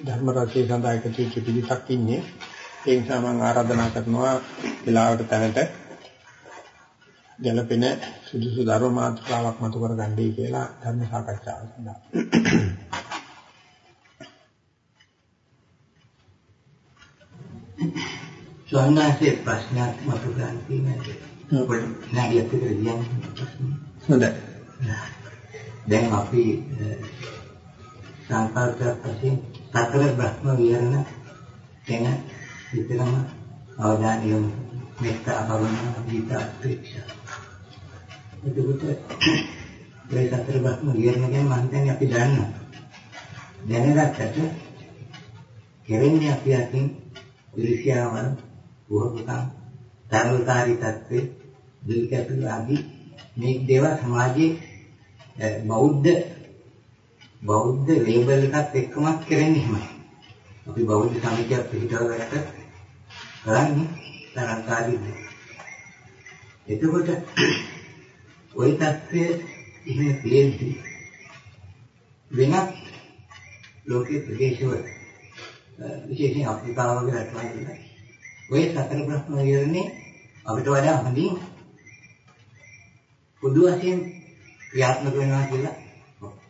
ධර්ම රසයේ සඳහා එකතු වෙච්ච පිළිසක් ඉන්නේ. ඒ නිසා මම ආරාධනා කරනවා වෙලාවට තැනට ගැළපෙන සුදුසු ධර්ම මාතෘකාවක් මතු කරගන්නයි කියලා ධර්ම සාකච්ඡාව සඳහා. ස්වර්ණාසේ ප්‍රශ්නයක් මතු ගන්න තියෙනවා. ඔබ නැගියක් විතර කියන්නේ. හොඳයි. දැන් අපි සංකල්පයක් වශයෙන් සතර බ්‍රහ්ම විහරණ ගැන විතරම අවධානය යොමු මෙත්තා භවනා විිතාපේක්ෂා. එතකොට මේ සතර බ්‍රහ්ම විහරණ ගැන මම හිතන්නේ අපි දන්නවා. දැනගත්තට කෙරෙන්නේ අපි අතින් ඉරිසියාවන් වහකම් තරලකාරී තත්ත්වේ දුල්කැපිලි ආදී මේ දේවල් සමාජයේ බෞද්ධ බෞද්ධ ලේබල් එකත් එක්කම කරන්නේ එහෙමයි. අපි බෞද්ධ සමිතියක් පිළිටවගත්ත කරන්නේ තරංකාදීනේ. එතකොට ওই தත්ත්වය එහෙම තියෙද්දි වෙනත් ලෝකයේ ප්‍රදේශවල විශේෂයෙන් අප්‍රිකාව වගේ රටවල් වල ওই සතර ප්‍රශ්න වලනේ අපිට වඩා හොඳින් පොදු වශයෙන් ක්‍රියාත්මක වෙනවා කියලා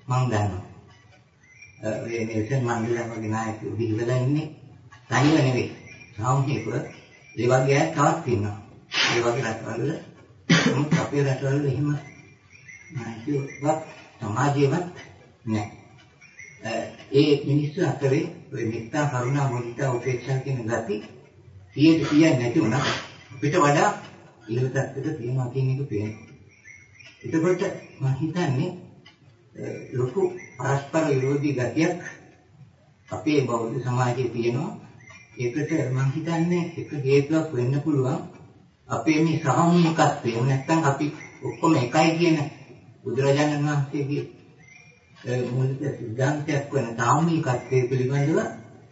මම දන්නවා. ඒ නෙල්සන් මන්ඩේලා වගේ නායකයෝ බිහිවලා ඉන්නේ තනිව නෙවෙයි. සාමූහිකව ඒ වගේ අය තවත් ඉන්නවා. ඒ වගේ රටවල නමුත් අපේ රටවල එහෙම නායකයෝවත් සමාජයේවත් නැහැ. ඒ මිනිස්සු අතරේ ඔය මෙත්තා කරුණා මුදිතා උපේක්ෂා කියන ගති සියයට සියයක් නැති වුණා අපිට වඩා ඉහළ තත්ත්වයක තියෙනවා කියන එක පේනවා. එතකොට මම හිතන්නේ ලොකු පරස්පර විරෝධී ගතියක් අපේ බෞද්ධ සමාජයේ තියෙනවා. ඒකට මම හිතන්නේ එක හේතුවක් වෙන්න පුළුවන් අපේ මේ සාමූහිකත්වය. නැත්නම් අපි ඔක්කොම එකයි කියන බුදුරජාණන් වහන්සේගේ මූලික සිද්ධාන්තයක් වෙන සාමූහිකත්වයේ පිළිබඳව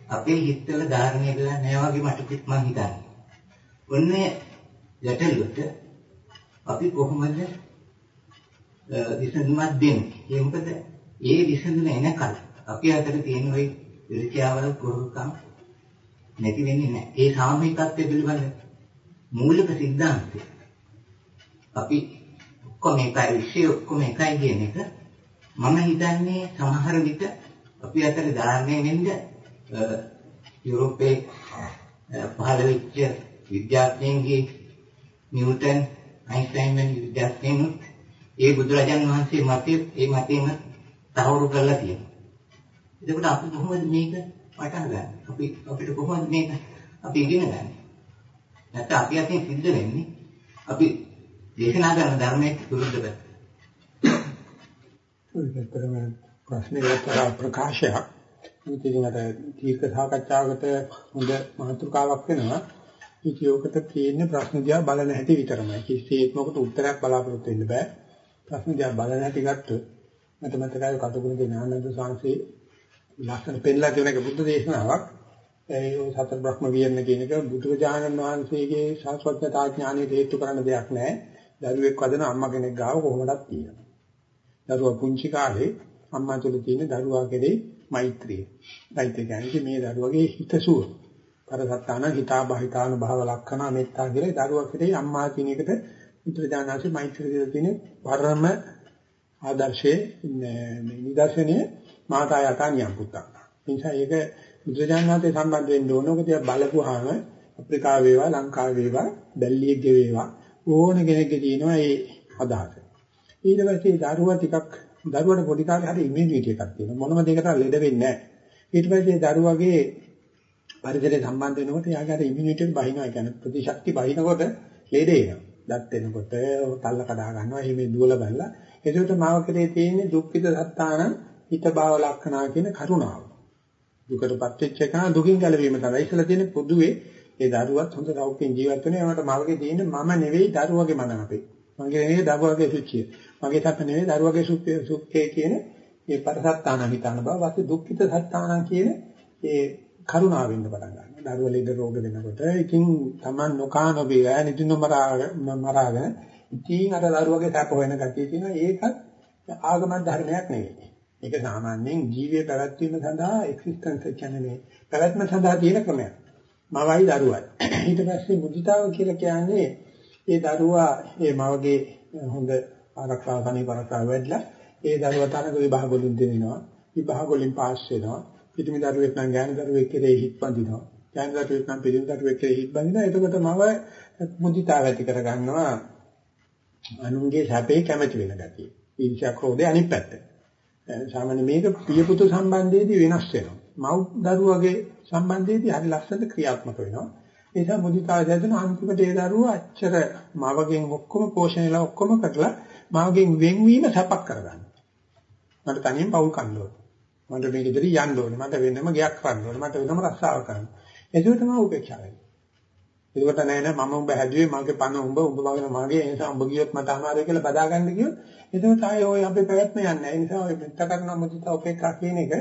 අපේ හිතවල ධාරණය කරලා නැහැ වගේ මට මම හිතන්නේ. ඔන්නේ ගැටලුවට අපි කොහොමද විසඳුමක් දෙන්නේ. ඒ මොකද ඒ විසඳුම එනකල් අපි අතර තියෙන ওই විරිකියාවල කුරුකම් නැති වෙන්නේ නැහැ. ඒ සාමූහිකත්වය පිළිබඳ මූලික સિદ્ધාන්තය. අපි ඔක්කොම එකයි විශ්ය ඔක්කොම එකයි කියන එක මම හිතන්නේ සමහර විට අපි අතර ධාර්මයේ වෙන්න යුරෝපයේ පහළ වෙච්ච විද්‍යාඥයන්ගේ නිව්ටන් අයින්ස්ටයින් වැනි විද්‍යාඥයන් ඒ බුදුරජාන් වහන්සේ මතයේ ඒ මතයේම තහවුරු කරලා තියෙනවා. එතකොට අපි කොහොමද මේක වටහා ගන්නේ? අපි අපිට කොහොමද මේක අපි ඉගෙන ගන්නේ? නැත්නම් අපි අතින් සිද්ධ වෙන්නේ අපි දේශනා කරන ධර්මයේ විරුද්ධව. ඒකතරම ප්‍රශ්නේ උත්තර ප්‍රකාශයක්. ඉතින් අර දීර්ඝ සාකච්ඡාවකට හොඳ මාතෘකාවක් වෙනවා. ඉතියෝකට තියෙන ප්‍රශ්න දිහා බලන හැටි විතරමයි. කිසිසේත්මකට උත්තරයක් බලාපොරොත්තු වෙන්න බෑ. ප්‍රශ්න දිහා බලන හැටි ගත්තොත් මට මතකයි කටුකුරුගේ ඥානන්ද සාංශේ ලස්සන පෙන්ලා කියන එක බුද්ධ දේශනාවක්. ඒ සතර බ්‍රහ්ම වියන්න කියන එක බුදුරජාණන් වහන්සේගේ ශාස්ත්‍රඥතා ඥානෙ හේතු කරන දෙයක් නෑ. දරුවෙක් වදන අම්මා කෙනෙක් ගාව කොහොමදක් තියෙනවා. දරුවා පුංචි කාලේ අම්මා තුළ තියෙන දරුවා කෙරේ මෛත්‍රිය. මෛත්‍රිය කියන්නේ මේ දරුවගේ හිතසුව. පරසත්තාන හිතා බහිතාන භාව ලක්ෂණ මෙත්තා කියලා දරුවා කෙරේ අම්මා කියන එකට බුදුරජාණන්සේ මෛත්‍රිය කියලා තියෙන පරම ආදර්ශයේ මේ නිදර්ශනයේ මාතා යතා නියම් පුත්තක්. නිසා ඒක බුදුරජාණන්සේ සම්බන්ධ වෙන්න ඕන. ඔක තියා බලපුවාම අප්‍රිකාව වේවා ලංකාව වේවා දැල්ලියෙක්ගේ වේවා ඕන කෙනෙක්ගේ තියෙනවා මේ අදහස. ඊට පස්සේ දරුවා ටිකක් දරුවට පොඩි කාලේ හරි ඉමුනිටි එකක් තියෙනවා. මොනම දෙයකට ලෙඩ වෙන්නේ නැහැ. ඊට පස්සේ දරුවගේ පරිසරයට සම්බන්ධ වෙනකොට යාගේ අර ඉමුනිටි එක බහිනවා. ඒ කියන්නේ ප්‍රතිශක්ති බහිනකොට ලෙඩ එනවා. දත් වෙනකොට තල්ල කඩා ගන්නවා. එහෙම දුවල බැලලා. ඒකට මාව කරේ තියෙන්නේ දුක්ඛිත සත්තාන හිත භාව ලක්ෂණා කියන කරුණාව. දුකටපත් වෙච්ච එක දුකින් ගැලවීම තමයි. ඉස්සලා තියෙන පොදුවේ ඒ දරුවත් හොඳ සෞඛ්‍යයෙන් ජීවත් වෙන ඒකට මවගේ තියෙන්නේ මම නෙවෙයි දරුවගේ මන අපේ. මගේ නෙවෙයි දරුවගේ සුචිය. මගේ සත්‍ය නෙවෙයි දරුවගේ සුඛේ කියන මේ පරසත්තාන හිතාන බව වාස්තු දුක්ඛිත සත්තාන කියන ඒ කරුණාවෙන් පටන් ගන්නවා. දරුවා ලෙඩ රෝග වෙනකොට ඉතින් Taman නොකා නොබේ නිදින මරාගෙන ඉතින් අර දරුවගේ සැප වෙන ගතිය තියෙනවා. ඒකත් ආගම ධර්මයක් නෙවෙයි. මේක සාමාන්‍යයෙන් ජීවිතය පැවැත්වීම සඳහා එක්සිස්ටන්ස් කියන්නේ මේ පැවැත්ම සඳහා තියෙන ක්‍රමයක්. මවයි දරුවයි. ඊට පස්සේ මුදිතාව කියලා කියන්නේ ඒ දරුවා ඒ මවගේ හොඳ ආරක්ෂාව තනි පරක්ෂාව වැඩිලා ඒ දරුවා තරඟ විභාග වලින් දෙනවා. විභාග වලින් පාස් වෙනවා. පිටිමි දරුවෙක් නම් ගෑනු දරුවෙක් කෙරේ හිත් බඳිනවා. ගෑනු දරුවෙක් නම් පිටිමි දරුවෙක් කෙරේ හිත් බඳිනවා. එතකොට මව මුදිතාව ඇති කර ගන්නවා. අනුන්ගේ සැපේ කැමති වෙන ගතිය. ඊර්ෂ්‍යා ක්‍රෝධය අනිත් පැත්ත. සාමාන්‍ය මේක පියපුතු සම්බන්ධයේදී වෙනස් වෙනවා. මව් දරුවගේ සම්බන්ධයේදී හරි ලස්සනට ක්‍රියාත්මක වෙනවා. ඒ නිසා මුදිතාව දැදෙන අන්තිමට ඒ දරුවා අච්චර මවගෙන් ඔක්කොම පෝෂණයලා ඔක්කොම කරලා මවගෙන් වෙන්වීම සපක් කරගන්න. මට තනියෙන් පවුල් කන්න ඕනේ. මට මේක ඉදිරි යන්න ඕනේ. මට වෙනම ගයක් කරන්න ඕනේ. මට වෙනම රස්සාව කරන්න. ඒක තමයි උපේක්ෂාව. ඒකට නෑ නෑ මම උඹ හැදුවේ මගේ පණ උඹ උඹ වගේ මගේ ඒ නිසා උඹ ගියොත් මට අමාරුයි කියලා බදා ගන්න කිව්වොත් එතකොට ආයේ ඔය අපේ පැවැත්ම යන්නේ නැහැ. ඒ නිසා ඔය මෙත්ත කරන මුදිතා උපේක්ෂා කියන එක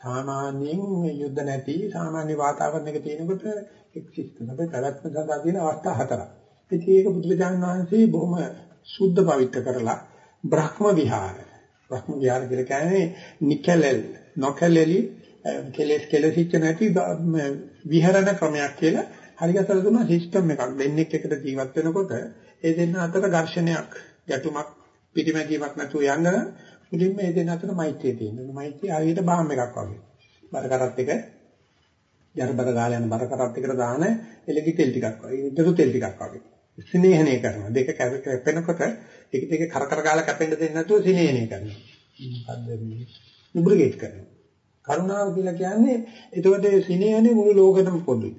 සාමාන්‍යයෙන් යුද්ධ නැති සාමාන්‍ය වාතාවරණයක තියෙනකොට එක්සිස්ට් අපේ පැවැත්ම සඳහා තියෙන අවස්ථා හතරක්. ඉතින් ඒක බුදුරජාණන් වහන්සේ බොහොම සුද්ධ පවිත්‍ර කරලා බ්‍රහ්ම විහාර. බ්‍රහ්ම විහාර කියලා කියන්නේ නිකලල් නොකලලි කෙලස් කෙලසිච්ච නැති විහරණ ක්‍රමයක් කියලා හරියටම දුන්න සිස්ටම් එකක් දෙන්නෙක් එකට ජීවත් වෙනකොට ඒ දෙන්න අතර ඝර්ෂණයක් ගැටුමක් පිටිමැදීමක් නැතුව යන්න නම් මුලින්ම මේ දෙන්න අතර මෛත්‍රිය තියෙනවා. මෛත්‍රිය හරියට බාම් එකක් වගේ. බර කරත් එක ජරබර ගාලා යන බර කරත් එකට දාන එලකි තෙල් ටිකක් වගේ. ඉදරු තෙල් ටිකක් වගේ. ස්නේහණය කරනවා. දෙක කැපෙනකොට එක දෙක කර කර ගාලා කැපෙන්න දෙන්නේ නැතුව ස්නේහණය කරනවා. මොකද්ද මේ? නුබ්‍රිගේට් කරනවා. කරුණාව කියලා කියන්නේ එතකොට ස්නේහණය මුළු ලෝකෙටම පොදුයි.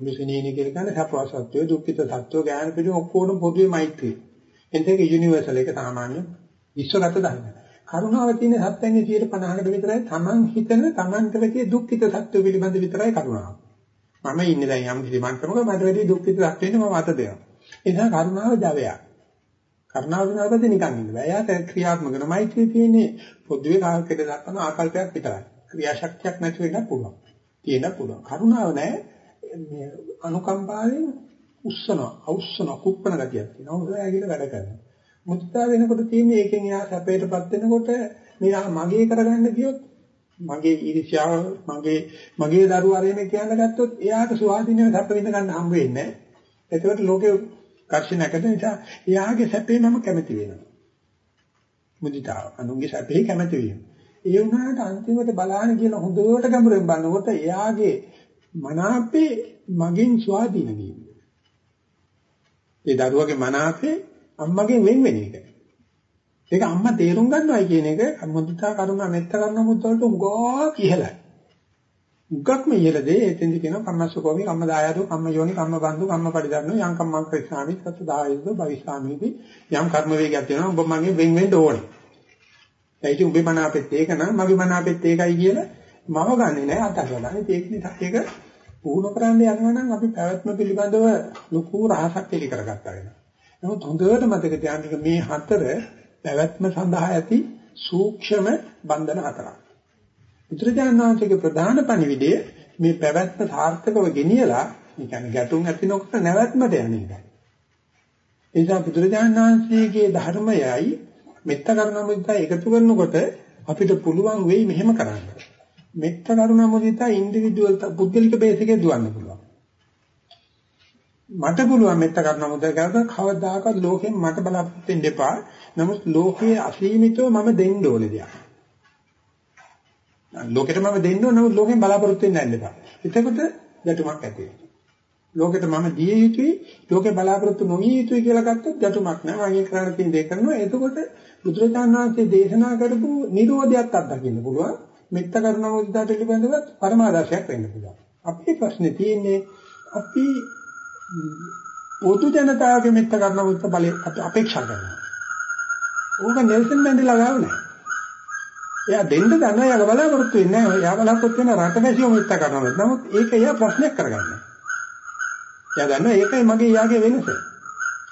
මුළු ස්නේහණය කියලා කියන්නේ සපවසත්වය, දුක්ඛිත සත්වය, ඥාන පිළි ඔක්කොම පොදුයි මෛත්‍රිය. එතෙක යුනිවර්සල් එක සාමාන්‍ය විශ්වගත ධර්මයක්. කරුණාව තියෙන සත්‍යන්නේ 50කට විතරයි Taman හිතන Tamanට වැඩි දුක්ඛිත සත්‍ය පිළිබඳ විතරයි කරුණාව. මම ඉන්නේ දැන් යම් කිසි මට්ටමක මට වැඩි දුක්ඛිත සත්‍යෙන්නේ මම අත දෙනවා. ඒ නිසා කරුණාව ජවයක්. කරුණාව විනාපද නිකන් ඉන්න බෑ. එයාට ක්‍රියාත්මක කරන මෛත්‍රිය තියෙන්නේ පොදුවේ කාලයකට දක්වන ආකල්පයක් විතරයි. ක්‍රියාශක්තියක් නැති වෙන්න පුළුවන්. තියෙන්න පුළුවන්. කරුණාව නැහැ මේ අනුකම්පාවෙන් උස්සනවා, අවුස්සනවා, කුප්පන ගතියක් තියෙනවා. මොකද ඇගිල්ල වැඩ කරනවා. මුත්තා වෙනකොට තියෙන්නේ ඒකෙන් එයා සැපයටපත් වෙනකොට මෙයා මගේ කරගන්න ගියොත් මගේ ඊර්ෂ්‍යාව මගේ මගේ දරුවා රේමේ කියන්න ගත්තොත් එයාට ස්වාධීනව සැප විඳ ගන්න හම්බ වෙන්නේ නැහැ. එතකොට ලෝකේ කර්ෂණයකට නිසා එයාගේ සැපේ මම කැමති වෙනවා. මුදිතාව අනුන්ගේ සැපේ කැමති වීම. ඒ වුණාට අන්තිමට බලහන් කියන හොඳට ගැඹුරෙන් බලනකොට එයාගේ මනාපේ මගෙන් ස්වාධීන වීම. ඒ දරුවගේ මනාපේ අම්මගෙන් වෙන් වෙන එක. ඒක අම්මා තේරුම් ගන්නවයි කියන එක මුදිතා කරුණා මෙත්ත කරුණා මුද්ද වලට උගා ඉහළයි. උගක්ම ඉහළ දේ එතෙන්දි කියනවා කම්මස්සකෝමි කම්ම දායදෝ කම්ම යෝනි කම්ම බන්දු කම්ම පරිදන්නෝ යම් කම්මං ක්‍රිස්ාමි සත් දායදෝ භවිස්සාමිදී යම් කර්ම වේගයක් තියෙනවා ඔබ මගේ වෙන් වෙන්න ඕනේ. ඒයි උඹේ මන අපෙත් ඒක නම් මගේ මන අපෙත් ඒකයි කියලා මම ගන්නෙ නෑ අතහරලා. ඒක නිසා ඒක පුහුණු කරන්න යනවා නම් අපි පැවැත්ම පිළිබඳව ලොකු රහසක් එලි කරගත්තා වෙනවා. නමුත් හොඳට මතක තියාගන්න මේ හතර පැවැත්ම සඳහා ඇති සූක්ෂම බන්ධන හතරක්. බුදුරජාණන් වහන්සේගේ ප්‍රධාන පණිවිඩය මේ පැවැත්ම සාර්ථකව ගෙනියලා ඒ කියන්නේ ගැටුම් ඇති නොකර නැවැත්මට යන එකයි. ඒ නිසා බුදුරජාණන් වහන්සේගේ ධර්මයයි මෙත්ත කරුණා මුදිතා එකතු කරනකොට අපිට පුළුවන් වෙයි මෙහෙම කරන්න. මෙත්ත කරුණා මුදිතා ඉන්ඩිවිජුවල් පුද්ගලික බේස් එකේ දුවන්න පුළුවන්. මට පුළුවන් මෙත්ත කරුණා මුදිතා කරලා කවදාකවත් ලෝකෙන් මට බලාපොරොත්තු වෙන්න එපා. නමුත් ලෝකයේ අසීමිතව මම දෙන්න ඕනේ දෙයක්. ලෝකෙට මම දෙන්න ඕන නමුත් ලෝකෙන් බලාපොරොත්තු වෙන්න යන්න එපා. එතකොට ගැටුමක් ඇති වෙනවා. ලෝකෙට මම දිය යුතුයි ලෝකේ බලාපොරොත්තු නොවිය යුතුයි කියලා ගත්තොත් ගැටුමක් නෑ. මම ඒ කරන්න තියෙන දේ කරනවා. එතකොට බුදුරජාණන් වහන්සේ දේශනා කරපු නිරෝධයත් අත්දකින්න පුළුවන්. මෙත්ත කරුණා මුදිතා පිළිබඳව පරමාදර්ශයක් වෙන්න පුළුවන්. අපේ ප්‍රශ්නේ තියෙන්නේ අපි පොදු ජනතාවගේ මෙත්ත කරුණා මුදිතා බලය අපේක්ෂා කරනවා. ඕක නෙල්සන් මැන්ඩෙලා ගාව නෑ. එයා දෙන්න දන්නවා එයා බලාපොරොත්තු වෙන්නේ නැහැ. එයා බලාපොරොත්තු වෙන රටවැසියෝ මෙත්ත කරනවා. නමුත් ඒක එයා ප්‍රශ්නයක් කරගන්නවා. එයා දන්නවා ඒකයි මගේ යාගේ වෙනස.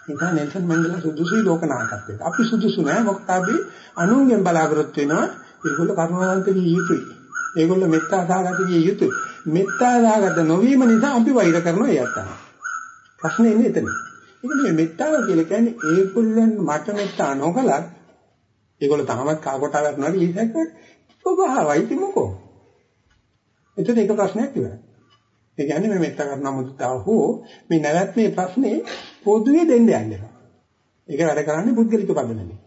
ඒක නෙල්සන් මැන්ඩෙලා සුදුසුයි ලෝක නායකත්වයට. අපි සුදුසු නෑ මොකද අපි අනුන්ගෙන් බලාපොරොත්තු වෙනවා ඒගොල්ලෝ කරුණාවන්ත විය යුතුයි. ඒගොල්ලෝ මෙත්තා සාගත විය යුතුයි. මෙත්තා සාගත නොවීම නිසා අපි වෛර කරනවා එයාට තමයි. ප්‍රශ්නේ ඉන්නේ එතන. ඒක නෙමෙයි මෙත්තාව කියලා කියන්නේ ඒගොල්ලන් මට මෙත්තා නොකලත් ඒගොල්ලෝ තාමත් කා කොටා ගන්නවා ඊසෙක් ස්වභාවයි මොකෝ. එතන එක ප්‍රශ්නයක් ඉවරයි. ඒ කියන්නේ මේ මෙත්ත කරන මුදිතාව හෝ මේ නැවැත්මේ ප්‍රශ්නේ පොදුවේ දෙන්න යන්නේ. ඒක වැඩ කරන්නේ පුද්ගලික පදනමේ.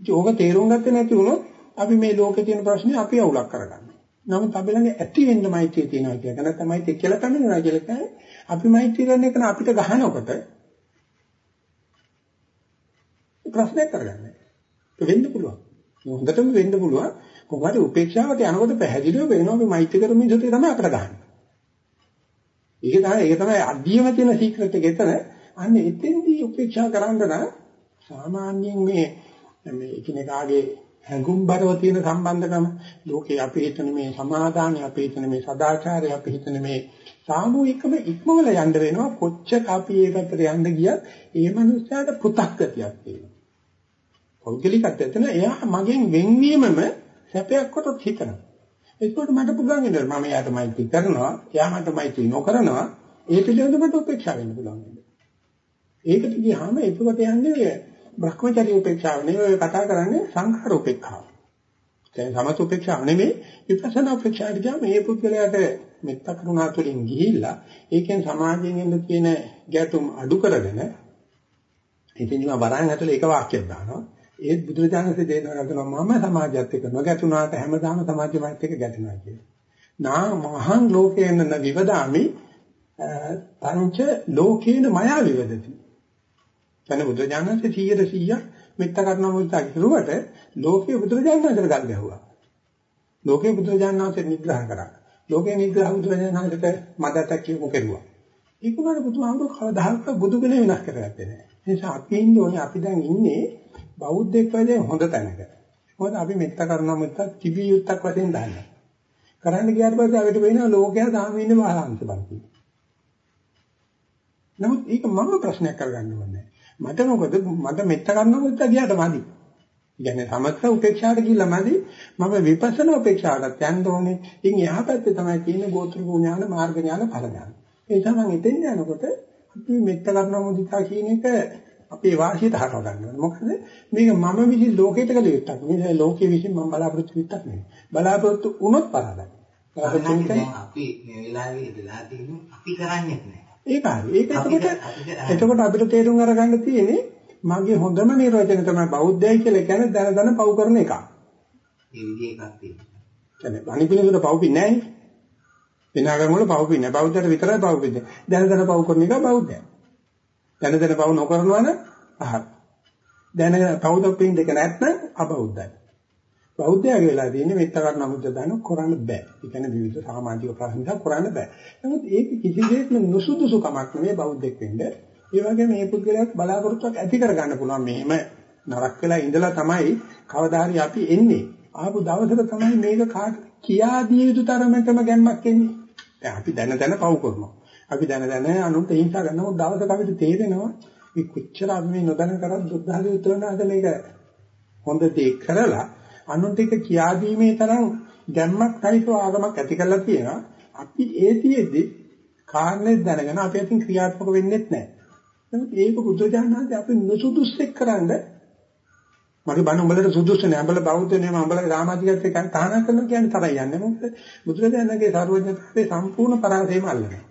ඉතින් ඕක තේරුම් ගත්තේ නැති වුණොත් අපි මේ ලෝකේ තියෙන ප්‍රශ්නේ අපි අවුලක් කරගන්නවා. නමුත් අපි ළඟ ඇති වෙන්න මෛත්‍රිය තියෙනවා කියන එක නැත්නම් මෛත්‍රිය කියලා පන්නනවා කියලා කියන්නේ අපි මෛත්‍රිය කරන එක අපිට ගහනකොට ප්‍රශ්නයක් කරගන්නේ. ඒක වෙන්න පුළුවන්. හොඳටම වෙන්න පුළුවන්. කොහොමද උපේක්ෂාවට යනකොට පැහැදිලිව වෙනවා මේ මෛත්‍රී කරමින් මිනිස්සුන්ට තමයි අපිට ගහන්නේ. ඒක තමයි ඒක තමයි අඩියම තියෙන සීක්‍රට් එක එතන. අන්න එතෙන්දී උපේක්ෂා කරන්න නම් සාමාන්‍යයෙන් මේ මේ එකිනෙකාගේ හැඟුම්බරව තියෙන සම්බන්ධකම ලෝකේ අපි හිතන මේ සමාදානය අපි හිතන මේ සදාචාරය අපි හිතන මේ සාමූහිකම ඉක්මවල යන්න වෙනවා කොච්චර අපි ඒකට යන්න ගියත් ඒ මනුස්සයාට පු탁 ගතියක් තියෙනවා. පෞද්ගලිකත්වය එතන එයා මගෙන් වෙන්වීමම සැපයක් කොට හිතනවා. ඒකට මට පුළුවන් නේද මම යාට මෛත්‍රී කරනවා, එයා මට මෛත්‍රී නොකරනවා, ඒ පිළිබඳව මට උපේක්ෂා වෙන්න පුළුවන් නේද? ඒකට ගියාම ඒකකට යන්නේ භ්‍රමචර්ය උපේක්ෂාව නෙවෙයි කතා කරන්නේ සංඛාර උපේක්ෂාව. දැන් සමත උපේක්ෂාව නෙමෙයි විපස්සනා උපේක්ෂාවට ගියාම මේ පුද්ගලයාට මෙත්ත කරුණා තුළින් ගිහිල්ලා ඒකෙන් සමාජයෙන් එන්න තියෙන ගැටුම් අඩු කරගෙන ඉතින් මම වරන් ඇතුලේ එක වාක්‍යයක් දානවා ඒත් බුදුරජාණන්සේ දේශනා කරනවා මම සමාජයත් එක්ක නොගැටුණාට හැමදාම සමාජයත් එක්ක ගැටෙනවා කියලා. නා මහං ලෝකේන න විවදාමි පංච ලෝකේන මයා විවදති. එතන බුදුරජාණන්සේ 100 100 මෙත්ත කරන මොකද කිරුවට ලෝකේ බුදුරජාණන්සේට ගල් ගැහුවා. ලෝකේ බුදුරජාණන්සේ නිග්‍රහ කරා. ලෝකේ නිග්‍රහ බුදුරජාණන්සේට මදට කියමු කෙරුවා. ඒක උනාට බුදුහාමුදුරුවෝ කවදාහක් බුදු ගුණ වෙනස් කරගත්තේ නැහැ. ඒ නිසා අපි ඉන්නේ ඕනේ අපි දැන් ඉන්නේ බෞද්ධෙක් වශයෙන් හොඳ තැනක. මොකද අපි මෙත්ත කරනවා මෙත්ත තිබිය යුත්තක් වශයෙන් දාන්නේ. කරන්න ගියාට පස්සේ අපිට වෙනවා ලෝකයා තාම ඉන්නේ මහාංශ බංකි. නමුත් ඒක මම ප්‍රශ්නයක් කරගන්න ඕනේ. මට මොකද මට මෙත්ත කරනවා මෙත්ත ගියාට මදි. කියන්නේ සමස්ත උපේක්ෂාට ගිහිල්ලා මදි මම විපස්සනා උපේක්ෂාවට යන්න ඕනේ. ඉතින් එහා පැත්තේ තමයි තියෙන්නේ ගෝත්‍ර ඥාන මාර්ග ඥාන ඵල ඥාන. ඒ නිසා මම එතෙන් යනකොට අපි මෙත්ත කරනවා මුදිතා කියන එක අපේ වාසියට හරව ගන්නවා. මොකද මේක මම විසින් ලෝකයට කළ යුත්තක්. මේ ලෝකයේ විසින් මම බලාපොරොත්තු වෙත්තක් නෙවෙයි. බලාපොරොත්තු වුණොත් පරාදයි. අපි මේ වෙලාවේ ඉඳලා තියෙන්නේ අපි කරන්නේ නැහැ. ඒක හරි. ඒක එතකොට එතකොට අපිට තේරුම් අරගන්න තියෙන්නේ මගේ හොඳම නිර්වචනය තමයි බෞද්ධයයි කියලා කියන්නේ දන දන පව් කරන එක. ඒ විදිහ එකක් තියෙනවා. කියන්නේ අනිපිනසුර පව් පින්නේ නැහැ. වෙන ආගම් වල පව් පින්නේ. බෞද්ධයට විතරයි පව් පින්නේ. දන දන පව් කරන එක බෞද්ධයයි. දැන දැන පවු නොකරනවා නම් අහක්. දැන පවුද පින් දෙක නැත්නම් අබෞද්ධයි. බෞද්ධයාගේ වෙලා තියෙන්නේ මෙත්ත කරන මුද්ද දාන කරන්න බෑ. ඒ කියන්නේ විවිධ සමාජික ප්‍රශ්න නිසා කරන්න බෑ. නමුත් ඒක කිසිසේත්ම නුසුදුසුකමක් නෙවෙයි බෞද්ධෙක් වෙන්න. ඒ වගේම මේ පුද්ගලයාත් බලාපොරොත්තුවක් ඇති කරගන්න පුළුවන්. මෙහෙම නරක වෙලා ඉඳලා තමයි කවදා හරි අපි එන්නේ. ආපු දවසක තමයි මේක කාට කියා දිය යුතු තරමටම ගැම්මක් එන්නේ. දැන් අපි දැන දැන පව් කරනවා. අපි දැන දැන අනුන්ට හිංසා කරනකොට දවසක අපිට තේරෙනවා මේ කොච්චර අපි මේ නොදැන කරත් බුද්ධහගේ උත්තරනාද මේක හොඳ දේ කරලා අනුන්ට එක කියා දීමේ තරම් ගැම්මක් සහිතව ආගමක් ඇති කරලා තියෙනවා. අපි ඒතියෙදි කාරණේ දැනගෙන අපි අතින් ක්‍රියාත්මක වෙන්නේ නැහැ. නමුත් ඒක බුදුජානනාදී අපි නුසුදුස්සෙක් කරන්නේ මගේ බණ උඹලට සුදුසු නෑ. උඹල බෞද්ධ නේ මම උඹලගේ සමාජිකත්වයට කන් තහනම් කරනවා කියන්නේ තරයි යන්නේ. මොකද බුදුරජාණන්ගේ සර්වඥතාවේ සම්පූර්ණ පරාසයම අල්ලනවා.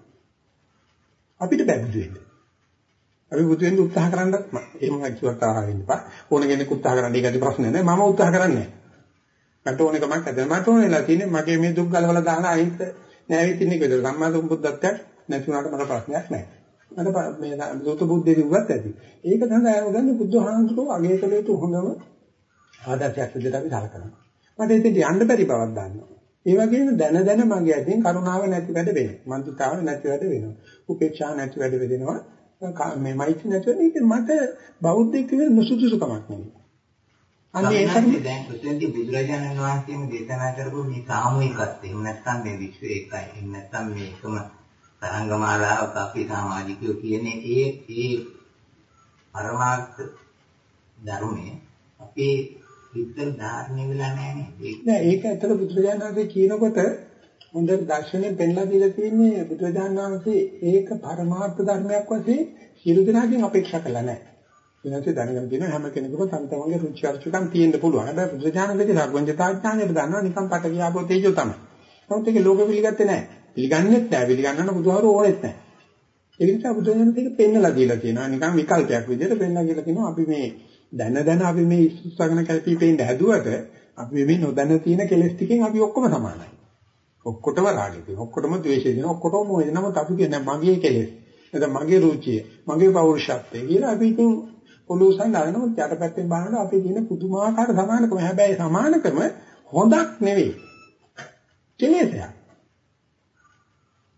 අපිට බැද්ද වෙන්න. අපි බුදු වෙන්න උත්සාහ කරන්නත් එහෙම කිව්වට ආවෙ ඉන්නපා. ඕන කෙනෙක් උත්සාහ කරන්න ඒකයි ප්‍රශ්නේ නෑ. මම උත්සාහ කරන්නේ නෑ. මට ඕන එකමක් නැද. මට ඕනෙලා තියෙන්නේ මගේ මේ දුක් ගලවලා දාන අයින්ත නෑවිත් ඉන්නේ කියලා. සම්මා සම්බුද්ධත්වයට නැති වුණාට මට ප්‍රශ්නයක් නෑ. මට මේ දොත බුද්ධේ කිව්වත් ඇති. ඒක තමයි අරගන්නේ බුදුහාමුදුරුවෝ අගය කළ යුතු හොඳම ආදර්ශයක් විදිහට අපි සලකනවා. මට ඉතින් යන්න බැරි බවක් දන්නවා. ඒ වගේම දැන දැන මගේ අතින් කරුණාව නැති වැඩ වෙනවා. මන්තුතාව නැති වැඩ වෙනවා. උපේක්ෂා නැති වැඩ වෙනවා. මේ මෛත්‍රී නැති වෙන එක මට බෞද්ධික කියන නුසුසුකමක් නෙවෙයි. අන්නේ ඒකනේ දැන් ප්‍රතින්දි බුදුරජාණන් වහන්සේම දේශනා කරපු මේ සාමූහිකත්වය. එහෙම නැත්නම් මේ විශ්වය එකයි. එහෙම නැත්නම් මේ එකම තරංගමාලාවක අපි සමාජිකයෝ කියන්නේ ඒ ඒ පරමාර්ථ ධර්මයේ අපේ විතර ධාරණය වෙලා නැහැ නේද? නෑ ඒක ඇත්තට බුදුරජාණන් වහන්සේ කියනකොට හොඳ දර්ශනයෙන් පෙන්ලා දීලා තියෙන්නේ බුදුරජාණන් වහන්සේ ඒක පරමාර්ථ ධර්මයක් වශයෙන් සියලු දෙනාගෙන් අපේක්ෂා කළා නැහැ. වෙනස්සේ දැනගෙන තියෙන හැම කෙනෙකුම තම තමන්ගේ රුචි අරුචිකම් තියෙන්න පුළුවන්. හැබැයි බුදුජානකගේ සර්වඥතාඥාණයට දන්නවා නිකන් පට කියාපෝ තේජෝ තමයි. නමුත් ඒක ලෝක පිළිගත්තේ නැහැ. පිළිගන්නේත් නැහැ. පිළිගන්නන්න බුදුහාරෝ ඕනෙත් නැහැ. ඒ නිසා බුදුජානක ඒක පෙන්නලා දීලා තියෙනවා. නිකන් විකල්පයක් විදිහට පෙන්නලා කියලා කියනවා අපි මේ දැන දැන අපි මේ ඉස්සුසගෙන කල්පී පෙන්න හැදුවට අපි මේ නොදැන තියෙන කෙලස් ටිකෙන් අපි ඔක්කොම සමානයි. ඔක්කොටම රාගය තියෙනවා. ඔක්කොටම ද්වේෂය තියෙනවා. ඔක්කොටම මොහේ නමුත් අපි කියන්නේ මගේ කෙලස්. නැත්නම් මගේ රුචිය, මගේ පෞරුෂත්වය කියලා අපි ඉතින් ඔලුසන් දානොත් යටපැත්තෙන් බලනකොට අපි තියෙන පුදුමාකාර සමානකම. හැබැයි සමානකම හොඳක් නෙවෙයි. කෙලෙසයක්.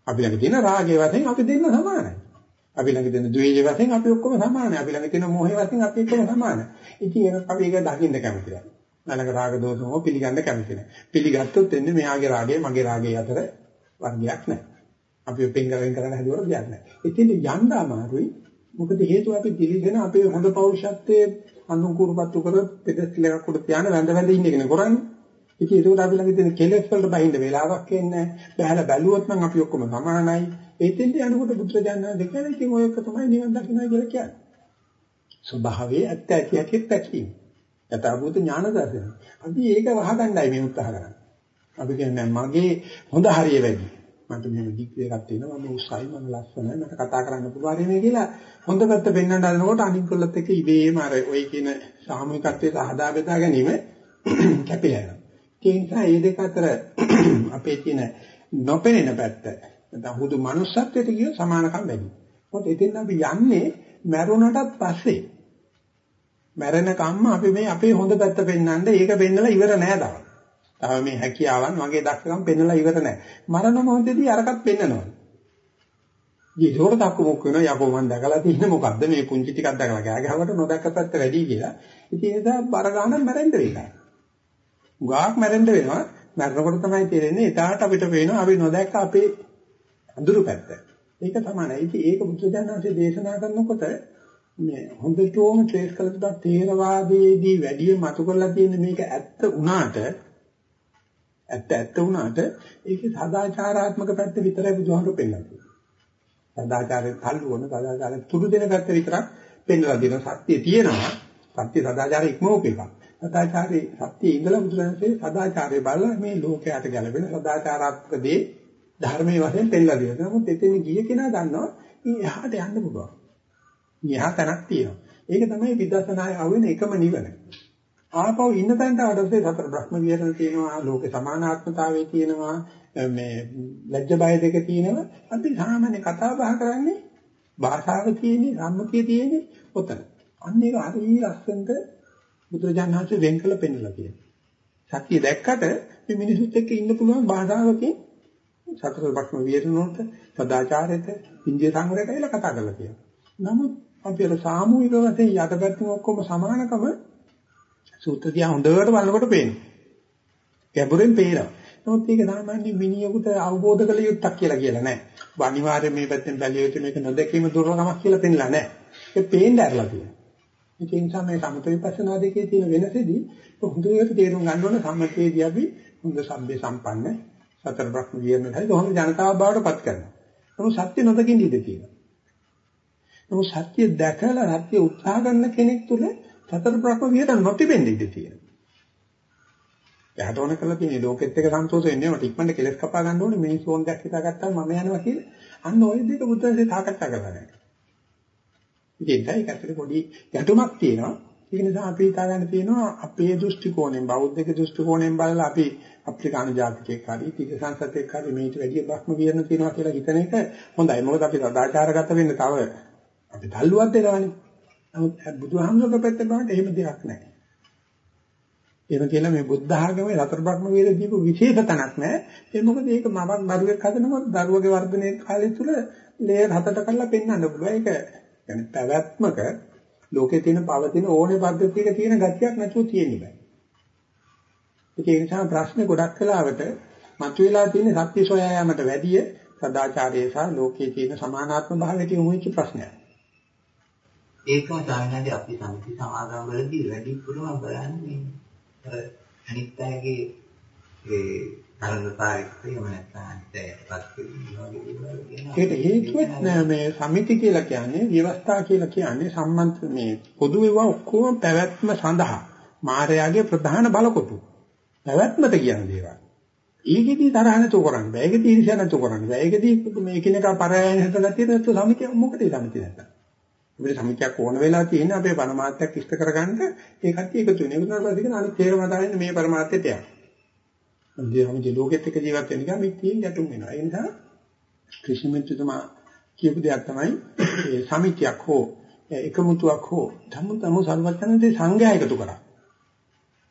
අපි ළඟ තියෙන රාගයේ වශයෙන් අපි දෙන්න සමානයි. අපි ළඟ තියෙන ද්වේෂයේ වශයෙන් අපි ඔක්කොම සමානයි. අපි ළඟ තියෙන මොහේ වශයෙන් අපි ඔක්කොම සමානයි. ඉතින් ඒක අපි ඒක දකින්න කැමති නැහැ. ළඟ රාග දෝෂම පිළිගන්න කැමති නැහැ. පිළිගත්තොත් එන්නේ මෙයාගේ රාගය මගේ රාගය අතර වර්ගයක් නැහැ. අපි පෙන් කරගෙන කරන්න හැදුවට දෙයක් නැහැ. ඉතින් යන්න අමාරුයි. මොකද හේතුව අපි දිලිගෙන අපේ හොඳ පෞරුෂත්වයේ අනුකූලපත්තු කර පෙදස්ල එකක් උඩ තියාන වැඳ වැඳ ඉන්න එකනේ කරන්නේ. ඉතින් ඒකට අපි ළඟ තියෙන කෙලෙස් වලට බහින්න වෙලාවක් එන්නේ නැහැ. බහැලා බැලුවොත් නම් අපි ඔක්කොම සමානයි. ඒතෙන්ට යනකොට බුද්ධජනන දෙකන ඉතින් ඔය එක තමයි නිවන් දකින්නයි කියලා කියන්නේ. ස්වභාවයේ ඇත්ත ඇති ඇති දැකීම. යථාභූත ඥාන දර්ශනය. අපි ඒක වහගන්නයි මේ උත්සාහ කරන්නේ. අපි කියන්නේ මගේ හොඳ හරිය වැඩි. මට මෙහෙම ඩිග්‍රී එකක් තියෙනවා මම උසයි මම ලස්සනයි මට කතා කරන්න පුළුවන් මේ කියලා හොඳ පැත්ත පෙන්වන්න හදනකොට අනිත් කොල්ලත් එක්ක ඉබේම අර ওই කියන සාමූහිකත්වයේ හදා බෙදා ගැනීම කැපිලා යනවා. ඒ නිසා මේ දෙක අතර අපේ තියෙන නොපෙනෙන පැත්ත නැත්නම් හුදු manussත්වයට කිය සමානකම් වැඩි. මොකද එතෙන් අපි යන්නේ මැරුණටත් පස්සේ. මැරෙන කම්ම අපි මේ අපේ හොඳ පැත්ත පෙන්වන්න ඒක පෙන්නලා ඉවර නෑ තාම. තව මේ හැකියාවන් මගේ දක්ෂකම් පෙන්වලා ඉවර නෑ. මරණ මොහොතේදී අරකට පෙන්නනවා. ඊටෝර දක්ක මොක වෙනවා යකෝ මන් දැකලා තියෙන්නේ මොකද්ද මේ පුංචි ටිකක් දැකලා ගෑ ගහවට නොදැක්ක පැත්ත වැඩි කියලා. ඉතින් ඒ නිසා බර ගන්න මැරෙන්න වෙනවා. උගාක් මැරෙන්න වෙනවා. මැරෙනකොට තමයි තේරෙන්නේ එතාට අපිට පේනවා අපි නොදැක්ක අපේ අඳුරු පැත්ත. ඒක තමයි. ඉතින් ඒක බුදුදහමේ දේශනා කරනකොට මේ හොඳටම ට්‍රේස් කළා තේරවාදයේදී වැඩි මතු කරලා තියෙන මේක ඇත්ත වුණාට ඇත්ත ඇත්ත වුණාට ඒකේ සදාචාරාත්මක පැත්ත විතරයි බුදුහාමුදුරු පෙන්නන්නේ. සදාචාරයෙන් තල්ලු වුණ සදාචාරයෙන් තුඩු දෙන පැත්ත විතරක් පෙන්නලා දෙනවා. සත්‍ය තියෙනවා. සත්‍ය සදාචාරය ඉක්මවපු එකක්. සදාචාරයේ සත්‍ය ඉඳලා බුදුරජාණන්සේ සදාචාරය බලලා මේ ලෝකයට ගැලපෙන සදාචාරාත්මක දේ ධර්මයේ වශයෙන් පෙන්නලා දෙනවා. නමුත් එතෙන් ගිය කෙනා දන්නවා මේ එහාට යන්න පුළුවන්. එහා තැනක් තියෙනවා. ඒක තමයි විදර්ශනාය අවෙන එකම නිවන. ආපහු ඉන්න තැනට ආවොත් සතර බ්‍රහ්ම විහරණ තියෙනවා ලෝකේ සමානාත්මතාවයේ තියෙනවා මේ ලැජ්ජ බය දෙක තියෙනවා. අපි සාමාන්‍ය කතා බහ කරන්නේ භාෂාව තියෙන්නේ සම්මුතිය තියෙන්නේ ඔතන. අන්න ඒක හරිය ලස්සනට බුදුරජාණන්සේ වෙන් කළ පෙන්නලා තියෙනවා. සත්‍ය දැක්කට මේ මිනිසුත් එක්ක ඉන්න පුළුවන් භාෂාවකින්. සතර බ්‍රහ්ම විහරණයට සදාචාරයට ඉන්දිය සංග්‍රහයට කියලා කතා කරලා තියෙනවා. නමුත් අපි අර සාමූහික වශයෙන් යටපැත්තම ඔක්කොම සමානකම සූත්‍ර දිහා හොඳට බලනකොට පේනවා. ගැඹුරෙන් පේනවා. නමුත් ඒක සාමාන්‍ය මිනිහෙකුට අවබෝධ කළ යුත්තක් කියලා කියලා නැහැ. අනිවාර්යයෙන් මේ පැත්තෙන් බැලිය යුතු මේක නොදැකීම දුර්ලභමක් කියලා පෙන්නලා නැහැ. ඒක පේන්න ඇරලා තියෙනවා. ඒ නිසා මේ සමත විපස්සනා දෙකේ තියෙන වෙනසෙදී හොඳට තේරුම් ගන්න ඕන සම්මතයේදී අපි හොඳ සම්බේ සම්පන්න සතර බ්‍රහ්ම විහරණයයි හොඳ ජනතාව බවට පත් කරනවා. නමුත් සත්‍ය නොදකින් ඉඳී තියෙනවා. නමුත් සත්‍ය දැකලා සත්‍ය උත්සාහ කරන කෙනෙක් තුළ සතර බ්‍රහ්ම විහරණ නොතිබෙන්න ඉඩ තියෙනවා. එයාට ඕන කරලා තියෙන්නේ ලෝකෙත් එක්ක සන්තෝෂ වෙන්නේ මට ඉක්මනට කෙලස් කපා ගන්න ඕනේ මිනිස් ෆෝන් එකක් හිතාගත්තාම මම යනවා කියලා. අන්න ওই දෙක බුදුන්සේ සාකච්ඡා කරලා නැහැ. ඉතින් ඒක ඇත්තට පොඩි ගැටුමක් තියෙනවා. ඒක නිසා අපි හිතා ගන්න තියෙනවා අපේ දෘෂ්ටි කෝණයෙන් බෞද්ධක දෘෂ්ටි කෝණයෙන් බලලා අපි අප්‍රිකානු ජාතිකයෙක් හරි තිරසංසතෙක් හරි මේට වැඩිය බ්‍රහ්ම විහරණ තියෙනවා කියලා හිතන එක හොඳයි. මොකද අපි සදාචාරගත වෙන්න තව අපි තල්ලුවක් දෙනවානේ. නමුත් බුදුහාමුදුරුවෝ පැත්තෙන් බලනකොට එහෙම දෙයක් නැහැ. එහෙම කියලා මේ බුද්ධ ආගමේ රතර බ්‍රහ්ම වේද දීපු විශේෂ තැනක් නැහැ. ඒ මොකද මේක මවක් දරුවෙක් හදනකොට දරුවගේ වර්ධනයේ කාලය තුල ලේයර් හතට කරලා පෙන්වන්න පුළුවන්. ඒක يعني පැවැත්මක ලෝකේ තියෙන පවතින ඕනේ පද්ධතියක තියෙන ගතියක් නැතුව තියෙන්න බෑ. ඒ නිසා ප්‍රශ්නේ ගොඩක් කලාවට මතුවලා තියෙන සත්‍ය සොයා යාමට වැඩිය සදාචාරය සහ ලෝකයේ තියෙන සමානාත්ම භාවයට යොමු වෙච්ච ප්‍රශ්නයක්. ඒකම තමයි අපි සම්පති සමාගම් වලදී වැඩිපුරම බලන්නේ අර අනිත් අයගේ ඒ තරඟකාරීත්වය එහෙම නැත්නම් ඒකපත් ඒකට හේතුවක් නෑ මේ සමිති කියලා කියන්නේ ව්‍යවස්ථා කියලා කියන්නේ සම්මන්ත මේ පොදු ඒවා ඔක්කොම පැවැත්ම සඳහා මායාවේ ප්‍රධාන බලකොටු පැවැත්මට කියන දේවල්. ඒකෙදි තරහ නැතුව කරන්න බෑ. ඒකෙදි ඊර්ෂ්‍යා නැතුව කරන්න බෑ. ඒකෙදි මේ එකිනෙක පරායන හදගතිය නැතුව සමිතිය මොකටද සමිතිය නැත්තම්. අපිට සමිතියක් ඕන වෙලා තියෙන අපේ පරමාර්ථයක් ඉෂ්ට කරගන්න ඒ කට්ටිය එකතු වෙන. ඒක තමයි පස්සේ අනිත් තේරම දාන්නේ මේ පරමාර්ථයට යනවා. අන්තිමට ලෝකෙත් එක්ක ජීවත් වෙන එක මේ තියෙන ගැටුම් වෙනවා. ඒ නිසා ක්‍රිෂ්ණ මිත්‍රතුමා කියපු දෙයක් තමයි මේ සමිතියක් හෝ එකමුතුවක් හෝ තම තම සර්වඥන්ගේ සංඝයා එකතු කරා.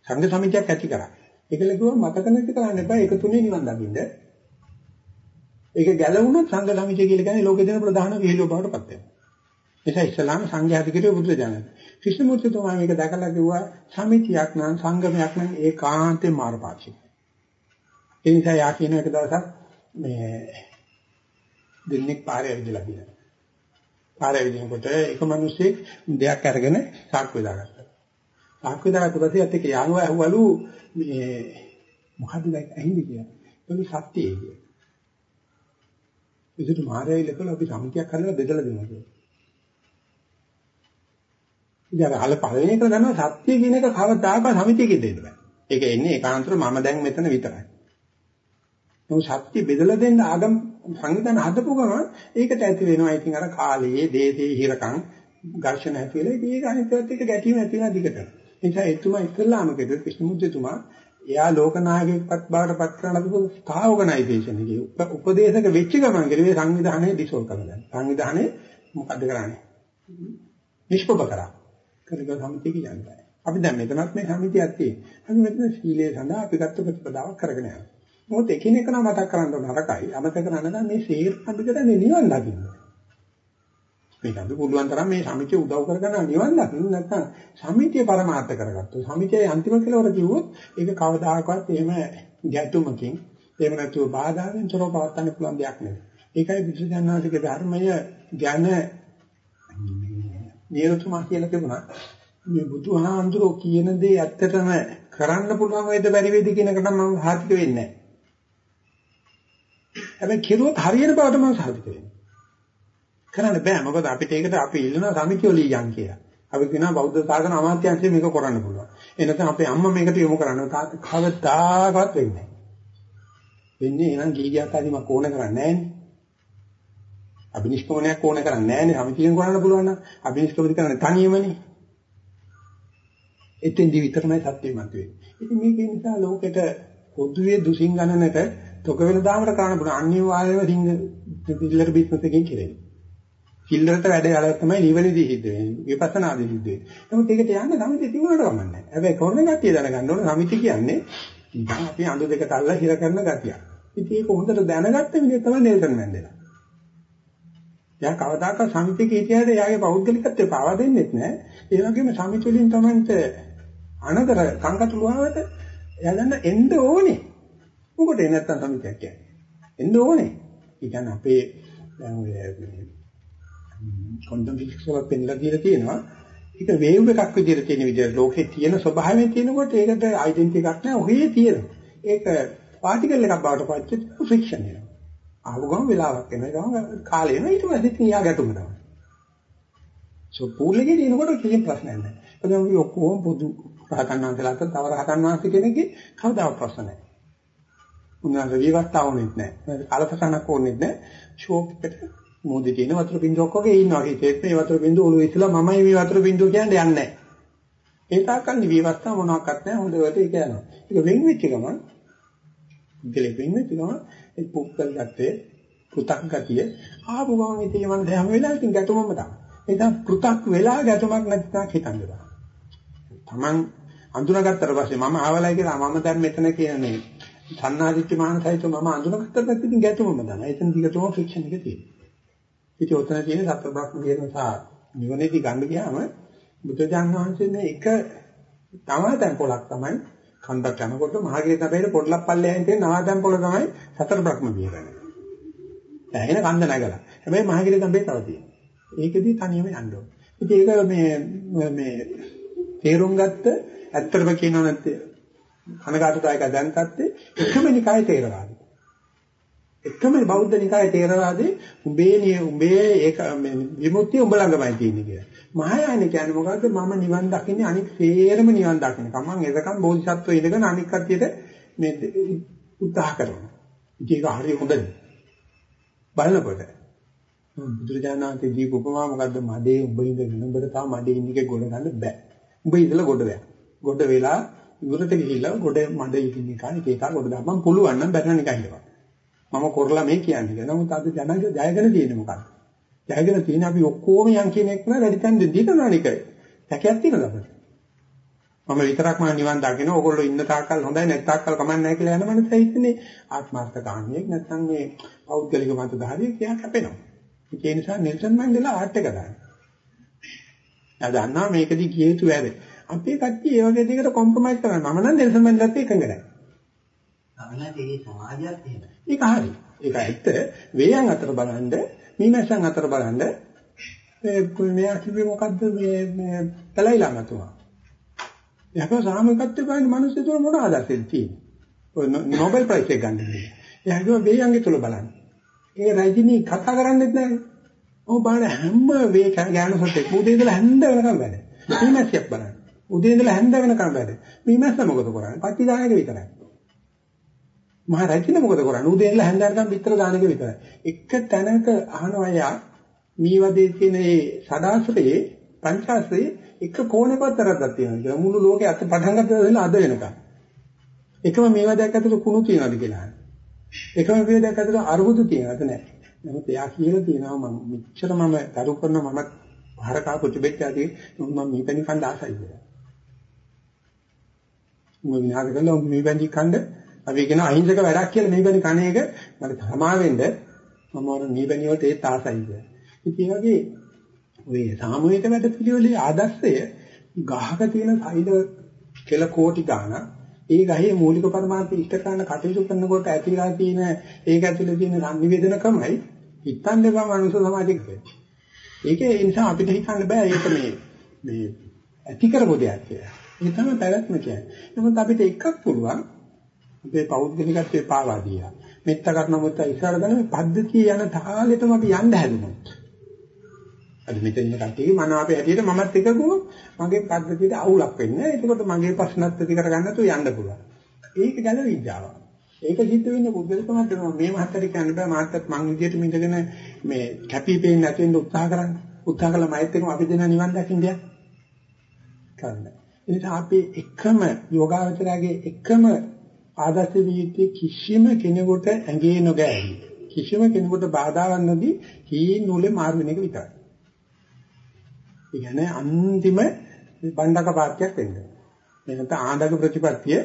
සංඝ සමිතියක් ඇති කරා. ඒකල කිව්වා මතක නැති කරන්න එපා ඒක තුනේ නිවන් දකින්න. ඒක ගැලවුණොත් සංඝ සමිතිය කියලා කියන්නේ ලෝකේ දෙන ප්‍රධාන විහිළුව බවට පත් වෙනවා. නිසා ඉස්ලාම සංඝයා අධිකාරිය බුදු දජානක. ක්‍රිෂ්ණමූර්ති තුමා මේක දැකලා කිව්වා සමිතියක් නම් සංගමයක් නම් ඒකාන්තේ මාර්ගපාක්ෂික. ඒ නිසා යා කියන එක දවසක් මේ දෙන්නෙක් පාරේ ඇවිදලා කියනවා. පාරේ ඇවිදිනකොට එක මිනිහෙක් දෙයක් අරගෙන සාක්කුව දාගත්තා. සාක්කුව දාගත්ත පස්සේ අත් එක්ක යාළුවා ඇහුවලු මේ මොකද්ද දැන් ඇහින්නේ කියලා. ඒක සත්‍යයේ කියලා. ඒකට මාරේ ඉලකල අපි සමිතියක් කරලා බෙදලා දෙනවා කියලා. ඉතින් අර පළවෙනි එක දන්නවා සත්‍ය කියන එක කවදාකවත් සමිතියකින් දෙන්න බෑ. ඒක එන්නේ ඒකාන්තව මම දැන් මෙතන විතරයි. නමුත් සත්‍ය බෙදලා දෙන්න ආගම් සංවිධාන හදපු ගමන් ඒකට ඇති වෙනවා. ඉතින් අර කාලයේ දේශේ හිරකම් ඝර්ෂණ ඇති වෙලා ඉතින් ඒක අනිත්‍යත් එක්ක ගැටීම ඇති වෙන දිගට. ඒ නිසා එතුමා ඉස්සල්ලාම කෙරුවේ ක්‍රිෂ්ණමුද්දතුමා එයා ලෝකනායකයෙක්පත් බවට පත් කරන ලබපු ස්ථාවගනයිසේෂන් එකේ උපදේශක වෙච්ච ගමන් කෙරුවේ සංවිධානයේ ඩිසෝල් කරලා. සංවිධානයේ මොකද්ද කරන්නේ? නිෂ්පප කරා. කරග සමිතිය කියන්නේ. අපි දැන් මෙතනත් මේ සමිතියක් තියෙනවා. අපි මෙතන සීලය සඳහා අපි ගත්ත ප්‍රතිපදාවක් කරගෙන යනවා. මොකද එකිනෙක නම් මතක් කරන්න නරකයි. අමතක කරන්න නම් මේ සීර් අපි කරන්නේ නිවන් දකින්න. මේක අපි පුළුවන් තරම් මේ සමිතිය උදව් කරගන්න නිවන් දකින්න නැත්නම් සමිතිය පරමාර්ථ කරගත්තොත් සමිතියේ අන්තිම කෙලවර කිව්වොත් ඒක කවදාකවත් එහෙම ගැටුමකින් එහෙම නැතුව බාධාවෙන් තොරව පවත්වන්න පුළුවන් දෙයක් නෙවෙයි. ඒකයි බුදුසසුනාගේ ධර්මය ගැන නියතුමා කියලා තිබුණා. මේ බුදුහාඳුරෝ කියන දේ ඇත්තටම කරන්න පුළුවන් වේද බැරි වේද කියන එකට මම සාහිතික වෙන්නේ නැහැ. හැබැයි කිරුවොත් හරියට බවට මම සාහිතික වෙනවා. කරන්න බෑ මොකද අපිට ඒකට අපි ඉල්ලනවා සමිතිය ලියන් කියලා. අපි කියනවා බෞද්ධ සාසන අමාත්‍යාංශය මේක කරන්න පුළුවන්. ඒ නැත්නම් අපේ අම්මා මේකට යොමු කරන්න කවදාකවත් වෙන්නේ නැහැ. වෙන්නේ එහෙනම් ගීගියක් ආදී මම ඕන කරන්නේ නැහැනේ. අභිනිෂ්ක්‍මණයක් ඕන කරන්නේ නැහැනේ. සමිතියෙන් කරන්න පුළුවන් නම් අභිනිෂ්ක්‍මණය කරන්නේ තනියමනේ. එතෙන්දි විතරමයි සත්‍යය මතුවේ. ඉතින් මේක නිසා ලෝකෙට පොදුවේ දුසින් ගණනට තොක වෙන දාමට කරන්න පුළුවන් අනිවාර්යයෙන්ම සිංහ පිල්ලර බිස්නස් එකකින් කෙරෙන්නේ. පිල්ලරට වැඩ යාල තමයි නිවනදී සිද්ධ වෙන්නේ. විපස්සනාදී සිද්ධ වෙන්නේ. නමුත් ඒකට යන්න සමිතිය තිබුණාට කමක් නැහැ. හැබැයි කරන ගැතිය දැනගන්න ඕනේ සමිතිය කියන්නේ නිකන් අපි අඳු දෙක තල්ලා හිර කරන ගතියක්. ඉතින් ඒක හොඳට දැනගත්ත විදිහ තමයි නෙල්සන් මැන්ඩෙලා. එයා කවදාකවත් සමිතියක හිටියද එයාගේ පෞද්ගලිකත්වය පාවා දෙන්නෙත් නැහැ. ඒ වගේම සමිතිය වලින් තමයි අනතර කංකටොළු ආවට එයා දන්න එන්න ඕනේ. මොකද ඒ නැත්තම් සමිතියක් කියන්නේ. එන්න ඕනේ. ඒ කියන්නේ අපේ දැන් ඔය ක්වොන්ටම් ෆිසික්ස් වල පෙන්නලා දීලා තියෙනවා. ඒක වේව් එකක් විදිහට තියෙන විදිහට ලෝකේ තියෙන ස්වභාවයෙන් තියෙනකොට ඒකට ඩෙන්ටිටි එකක් නැහැ. ඔහේ තියෙනවා. ඒක පාටිකල් එකක් බවට පත් වෙච්ච ෆ්‍රික්ෂන් එනවා. ආපු ගමන් වෙලාවක් එනවා. ගමන් කාලය එනවා. ඊට පස්සේ ඉතින් යා ගැටුම තමයි. සෝ පූල් එකේ තියෙනකොට කිසිම ප්‍රශ්නයක් නැහැ. ඒකම අපි ඔක්කොම පොදු රහතන් වහන්සේලාට තව රහතන් වහන්සේ කෙනෙක්ගේ කවදාවත් ප්‍රශ්න නැහැ. උන්වහන්සේ විවස්ථාව ඕනෙත් නැහැ. කාලසටහනක් ඕනෙත් නැහැ. ෂෝක් එකට මොදි තියෙන වතුර බින්දුවක් වගේ ඉන්නවා. හිතේත් මේ වතුර බින්දුව ඔළුවේ ඉස්සලා මමයි මේ වතුර බින්දුව කියන්නේ යන්නේ නැහැ. ඒ තාක්කල් විවස්ථාව මොනවාක්වත් නැහැ. හොඳට ඒක යනවා. ඒක වෙන් වෙච්ච ගමන් ඉතලෙ වෙන් වෙච්ච ගමන් ඒ පුක්කල් ගැත්තේ පෘ탁 ගතිය ආපු ගමන් ඉතින් මම හැම වෙලාවෙම ඉතින් ගැටුමම තමයි. ඒක පෘ탁 වෙලා ගැටුමක් නැතිනම් හිතන්නේ බෑ. Taman අඳුනගත්තට පස්සේ මම ආවලයි කියලා මම දැන් මෙතන කියන්නේ සන්නාදිච්ච මානසයිත මම අඳුනගත්තට පස්සේ ඉතින් ගැටුමම තමයි. එතන දිගටම ෆ්‍රික්ෂන් එක තියෙනවා. ඉතින් ඔතන තියෙන සතර බ්‍රහ්ම කියන සා නිවනේදී ගන්න ගියාම බුදුජාන් වහන්සේ මේ එක තමාතන් පොලක් තමයි කන්දක් යනකොට මහගිරි තබේට පොඩ්ලක් පල්ලෙහෙන් තියෙන නවාතන් පොල තමයි සතර බ්‍රහ්ම විහරණය. දැන් කන්ද නැගලා. හැබැයි මහගිරි තබේ තව තියෙනවා. ඒකෙදී තනියම යන්න ඕනේ. ඉතින් ඒක මේ මේ තේරුම් ගත්ත ඇත්තටම කියනවා නැත්තේ කනගාටුදායක දැන් තත්ත්වයේ එකම නිකායේ තේරවාදී. එකම බෞද්ධ නිකායේ තේරවාදී උඹේ නිය උඹේ ඒක විමුක්තිය උඹ ළඟමයි තියෙන්නේ කියලා. මහායාන කියන්නේ මොකද්ද? මම නිවන් දකින්නේ අනික් සේරම නිවන් දකින්න. කමං එදකම් බෝධිසත්වෝ ඉඳගෙන අනික් කට්ටියට මේ උත්සාහ කරනවා. ඒක හරිය හොඳයි. බලනකොට බුදුරජාණන් වහන්සේ දීපු උපමා මොකද්ද? මඩේ උඹ ඉඳගෙන උඹට තාම මඩේ ඉන්නේ ගොඩ ගන්න බෑ. උඹ ඉඳලා ගොඩ වෙනවා. ගොඩ වෙලා ඉවරට ගිහිල්ලා ගොඩ මඩ ඉන්න එක ඒක ගොඩ දාපන් පුළුවන් නම් බැරණ නිකන් ඉන්නවා. මම කරලා මේ කියන්නේ. නමුත් අද ජනක ජයගෙන තියෙන්නේ මොකක්ද? ජයගෙන තියෙන අපි ඔක්කොම යන් කියන එක නෑ වැඩි තැන් දෙන්න නනිකයි. සැකයක් තියෙනවද අපිට? මම විතරක් මම නිවන් දකින්න ඕගොල්ලෝ ඉන්න තාක්කල් හොඳයි නැත් තාක්කල් කමක් නැහැ කියලා යන මනස හිතන්නේ ආත්මార్థකාමියෙක් නැත්නම් මේ පෞද්ගලික මතධාරියෙක් එයා කැපෙනවා. ඒ නිසා නෙල්සන් මැන්ඩෙලා ආර්ට් එක දානවා. එයා දන්නවා මේකදී කිය යුතු වැඩ. අපේ කට්ටිය ඒ වගේ දෙයකට කොම්ප්‍රොමයිස් කරනවා. මම නම් නෙල්සන් මැන්ඩෙලාත් එකඟ නැහැ. අපලදී මේ සමාජයත් එහෙම. ඒක හරි. ඒක ඇත්ත. වේයන් අතර බලන්න, මීමැස්සන් අතර බලන්න මේ මෙයා කිව්වේ මොකද්ද මේ මේ තලයිලා මතුවා. යකෝ සාමිකත්වයේ බලන මිනිස්සු තුල මොන ආදර්ශෙද තියෙන්නේ? ඔය නොබෙල් ප්‍රයිස් එක ගන්න දෙන්නේ. එයා කිව්වා වේයන්ගේ තුල බලන්න. ඒ රජිනී කතා කරන්නේත් නැහැ. ඔව් බලන්න හැම වේ ගෑනු සොටේ උදේ ඉඳලා හැන්ද වෙනකම් වැඩ. මීමැස්සියක් බලන්න. උදේ ඉඳලා හැන්ද වෙනකම් වැඩ. මීමැස්ස මොකද කරන්නේ? පටි දාන එක විතරයි. මහ රජින මොකද කරන්නේ? උදේ ඉඳලා හැන්ද වෙනකම් පිටර දාන එක විතරයි. එක තැනක අහනවා යා මීවදේ තියෙන ඒ සදාසරයේ පංචාසයේ එක කෝණයකවත් තරද්දක් තියෙනවා කියලා. මුළු ලෝකේ අත පටන් ගන්න අද වෙනකම්. එකම මේවදයක් ඇතුළේ කුණු තියනවාද කියලා. එකම වේදයක් ඇතුළේ අරුබුදු තියනවාද නැහැ. නමුත් එයා කියලා තියෙනවා මම මෙච්චර මම දරු කරන මම හරකා පුච්චෙච්චාදී මම මේපැණි කන්න ආසයි කියලා. මම විනාශ කළා මේපැණි කන්න අපි කියන අහිංසක වැඩක් කියලා මේපැණි කණ එක මට සමා වෙන්න මම වර මේපැණි වලට ඒත් ආසයි කියලා. ඉතින් ඒ වගේ ඔය සාමූහික වැඩ පිළිවෙලේ ආදර්ශය ගහක තියෙන සෛල කෙල කෝටි ගාණක් ඒ ගහේ මූලික පරමාර්ථ ඉෂ්ට කරන කටයුතු කරනකොට ඇතිලා තියෙන ඒක ඇතුලේ තියෙන සංනිවේදනකමයි හිතන්න බෑ මනුස්ස සමාජික වෙන්නේ. ඒකේ ඒ නිසා අපිට හිතන්න බෑ ඒක මේ මේ ඇති කරපු දෙයක් කියලා. ඒ තමයි පැවැත්ම කියන්නේ. නමුත් අපිට එකක් පුළුවන් අපේ පෞද්ගලිකත්වයේ පාවා දීලා. මෙත්ත කරන මොකද ඉස්සරහ ගන්න පද්ධතිය යන තාලෙටම අපි යන්න හැදුනොත්. අද මෙතන ඉන්න කට්ටිය මම අපේ හැටියට මමත් එකකම මගේ පද්ධතියට අවුලක් වෙන්නේ. එතකොට මගේ ප්‍රශ්නත් ඇති කරගන්න තු යන්න පුළුවන්. ඒක ගැල විද්‍යාව. ඒක සිද්ධ වෙන්නේ පුද්ගලිකමත් මේ මහත්තයට කියන්න බෑ මාත්‍යත් මං විදියට මිදගෙන මේ කැපිපේන්නේ නැති වෙන්න උත්සාහ කරන්න. උත්සාහ කළා මයිත් එක්කම අපි දෙන නිවන් දකින්න දෙයක් කරන්න. ඒ නිසා අපි එකම යෝගාවචරයේ එකම ආදර්ශ විදිහේ කිසිම කෙනෙකුට ඇඟේ නොගෑවි. කිසිම කෙනෙකුට බාධාවක් නොදී හීන නූලේ මාරු වෙන එක විතරයි. ඒ කියන්නේ අන්තිම බණ්ඩක පාත්‍යක් වෙන්න. මේ නැත්නම් ආඳක ප්‍රතිපත්තිය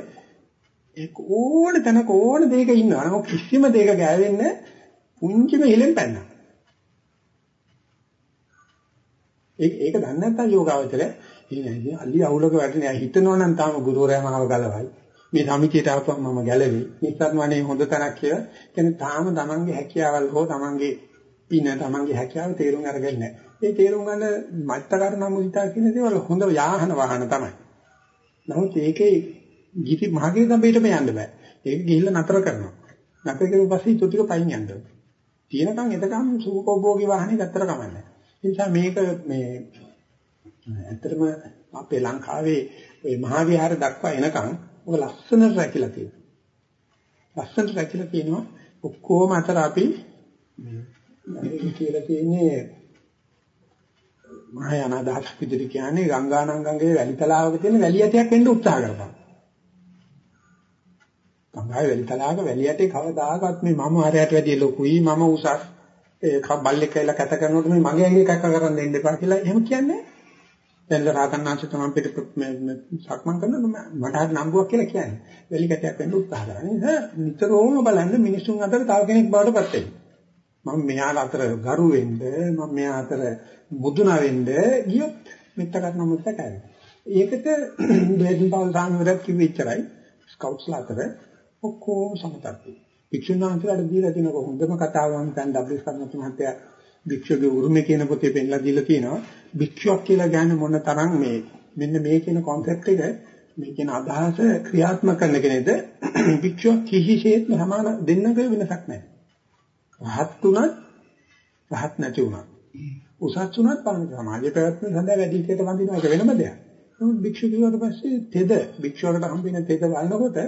ඒ ඕන තැනක ඕන දෙයක ඉන්නවා. නමුත් කිසිම දෙයක ගෑවෙන්නේ පුංචිම ඉලෙන් පැන්නා. ඒක ඒක දන්නේ නැත්නම් යෝගාවචරය ඉන්නේ අලි අවුලක වැටෙනවා හිතනවා නම් තාම ගුරුවරයා මාව ගලවයි. මේ සමිතියට ආපුවම මම ගැලවි. නිස්සාරණේ හොඳ තැනක් කියලා. කියන්නේ තාම තමන්ගේ හැකියාවල් හෝ තමන්ගේ පින තමන්ගේ හැකියාව තේරුම් අරගෙන නැහැ. ඒ තේරුම් ගන්න මත්තකරණ මුදිතා කියන දේවල් හොඳ යාහන වාහන තමයි. නමුත් ඒකේ ගිහි මහගේ දඹේටම යන්න බෑ. ඒක ගිහිල්ලා නතර කරනවා. නතර කරුව පස්සේ ඊට ටික පයින් යන්න ඕනේ. තියෙනකන් එතකම් සුඛෝභෝගී වාහනේ ගත්තර කමන්නේ. ඒ නිසා මේක මේ ඇත්තටම අපේ ලංකාවේ මේ මහා විහාර දක්වා එනකන් ඔක ලස්සනට රැකිලා තියෙනවා. ලස්සනට රැකිලා තියෙනවා ඔක්කොම අතර අපි මේ කියලා තියෙන්නේ මහායාන අදහස් විදිහට කියන්නේ ගංගානංගගේ වැලි තලාවක තියෙන වැලි ඇටයක් වෙන්න උත්සාහ කරපන්. ගංගාවේ වැලි තලාවක වැලි ඇටේ කවදාකවත් මේ මම හරයට වැඩිය ලොකුයි මම උසස් ඒ බල්ලෙක් කියලා කැත කරනකොට මේ මගේ ඇඟේ කැක්ක කරන් දෙන්න එපා කියලා එහෙම කියන්නේ. දැන් රාතන්නාංශ තමයි පිට සක්මන් කරනවා මට හරි නම්බුවක් කියලා කියන්නේ. වැලි කැටයක් වෙන්න උත්සාහ කරන්නේ. නිතරම බලන්න මිනිසුන් අතර තව කෙනෙක් බවට පත් වෙනවා. මම මෙයාලා අතර ගරු වෙන්න මම මෙයා අතර මුදුනා වෙන්න ගියොත් මෙත්ත කරන මුත්ත කරයි. ඒකට බෙහෙන් පාවල් සාමවරක් කිව්වෙ ඉච්චරයි ස්කවුට්ස්ලා අතර ඔක්කොම සමතත්ති. භික්ෂුණාන්සලාට දීලා තියෙන හොඳම කතාව මම දැන් ඩබ්ලිව් කර්මතු මහත්තයා භික්ෂුගේ උරුමේ කියන පොතේ පෙන්නලා දීලා තියෙනවා. භික්ෂුවක් කියලා කියන්නේ මොන තරම් මේ මෙන්න මේ කියන concept එක මේ කියන අදහස ක්‍රියාත්මක කරන කෙනෙක්ද භික්ෂුව කිසිසේත්ම සමාන දෙන්නක වෙනසක් නැහැ. රහත් උනත් රහත් නැති උනත් උසස් උනත් පාන සමාජයේ පැවැත්ම සඳහා වැඩි ඉකට වඳින එක වෙනම දෙයක්. නමුත් භික්ෂු කිව්වට පස්සේ තෙද භික්ෂුවකට හම්බෙන තෙද බලනකොට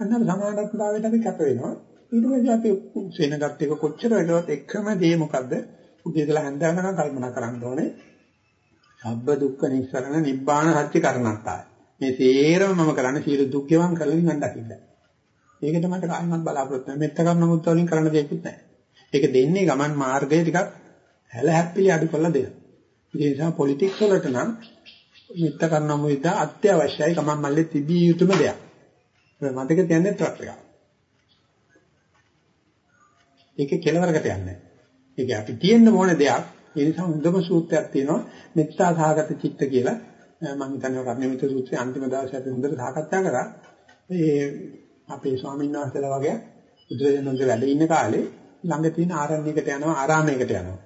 අන්න සමානත්වයට අපි කැප වෙනවා. ඊට පස්සේ අපි සෙනගත් එක කොච්චර වෙලවත් එකම දේ මොකද්ද? උදේ ඉඳලා හැන්ද වෙනකම් කල්පනා කරන්න ඕනේ. සබ්බ දුක්ඛ නිස්සරණ නිබ්බාන සත්‍ය කරණත්තාය. මේ සේරම මම කරන්නේ සියලු දුක් ගෙවන් කරලා නිවන් දකින්න. ඒකට මට කායිමත් බලාපොරොත්තු නැහැ. මෙත්ත කරන මුත් වලින් කරන්න දෙයක්වත් නැහැ. ඒක දෙන්නේ ගමන් මාර්ගය ටිකක් හැල හැප්පිලි අඩු කරලා දෙනවා. ඒ නිසා පොලිටික්ස් වලට නම් මෙත්ත කරන මුත් අත්‍යවශ්‍යයි ගමන් මල්ලේ තිබිය යුතුම දෙයක්. මතක තියන්නේ ට්‍රක් එක. ඒකේ කෙලවරකට යන්නේ. ඒක අපි තියෙන්න ඕන දෙයක්. ඒ නිසා හොඳම සූත්‍රයක් තියෙනවා මෙත්තා සහගත චිත්ත කියලා. මම හිතන්නේ කර්ණමිත සූත්‍රයේ අන්තිම දවසේ අපි හොඳට සාකච්ඡා කරා. මේ අපේ ස්වාමීන් වහන්සේලා වගේ බුදුරජාණන්ගේ වැඩ ඉන්න කාලේ ළඟ තියෙන ආරණ්‍යයකට යනවා ආරාමයකට යනවා.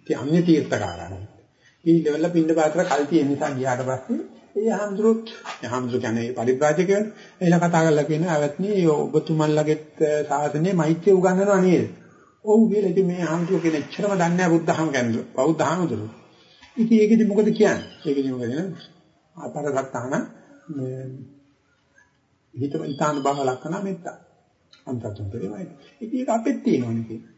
ඉතින් අන්‍ය තීර්ථකාරණයි. ඊ ලෙවල් පින්න පාත්‍ර කල් තියෙන නිසා ගියාට පස්සේ ඒ හම්දුරුත් හම්දුරු කියන්නේ පරිබ්‍රාජකයන් එලා කතා කරලා කියන අවත්නි ඔබතුමන්ලගෙත් සාසනේ මෛත්‍රිය උගන්වනවා නේද? ඔව් කියලා ඉතින් මේ හම්දුරු කියන එච්චරම දන්නේ නැහැ බුද්ධහම ගැන. බෞද්ධ හම්දුරු. ඉතින් ඒකෙදි මොකද කියන්නේ? ඒකෙදි මොකද කියන්නේ? අපරසත්තාන මේ හිත ඊතාන බව ලක්කන මෙත්තා. අන්තතුන්තරේමයි. ඉතින් ඒක අපෙත් තියෙනවනේ කියන්නේ.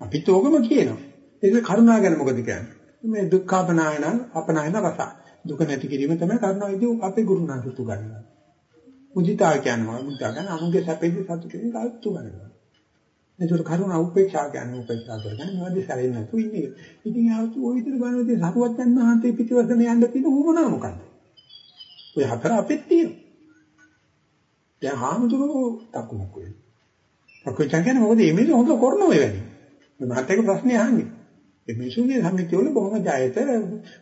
අපිත් ඕකම කියනවා. ඒක කරුණා ගැන මොකද කියන්නේ? මේ දුක්ඛාපනායන අපනායන රස. දුක නැති කිරීම තමයි කරුණාවේදී අපේ ගුරුනාථතු ගන්නවා. මුදිතා කියනවා මුදිතා ගන්න අනුගේ සැපේදී සතුටින් කාලතු ගන්නවා. ඒකට කරුණා උපේක්ෂා කියන්නේ උපේක්ෂා කරගෙන මේවාදී සැරෙන්නේ නැතු ඉන්නේ. ඉතින් ආවතු ওই විදිහට බලනදී සරුවත් යන මහන්තේ පිටිවසන යන්න තියෙන උවමනා මොකද්ද? ඔය හතර අපිත් තියෙනවා. දැන් හාමුදුරුවෝ තකුමුක් වෙනවා. තකුචන් කියන්නේ මොකද මේ මිනිස්සු හොඳ කරනවා මේ වැඩි. මේ මහත් එක ප්‍රශ්නේ අහන්නේ. මේ මිනිස්සුගේ සම්මිතිය වල බොහොම ජයත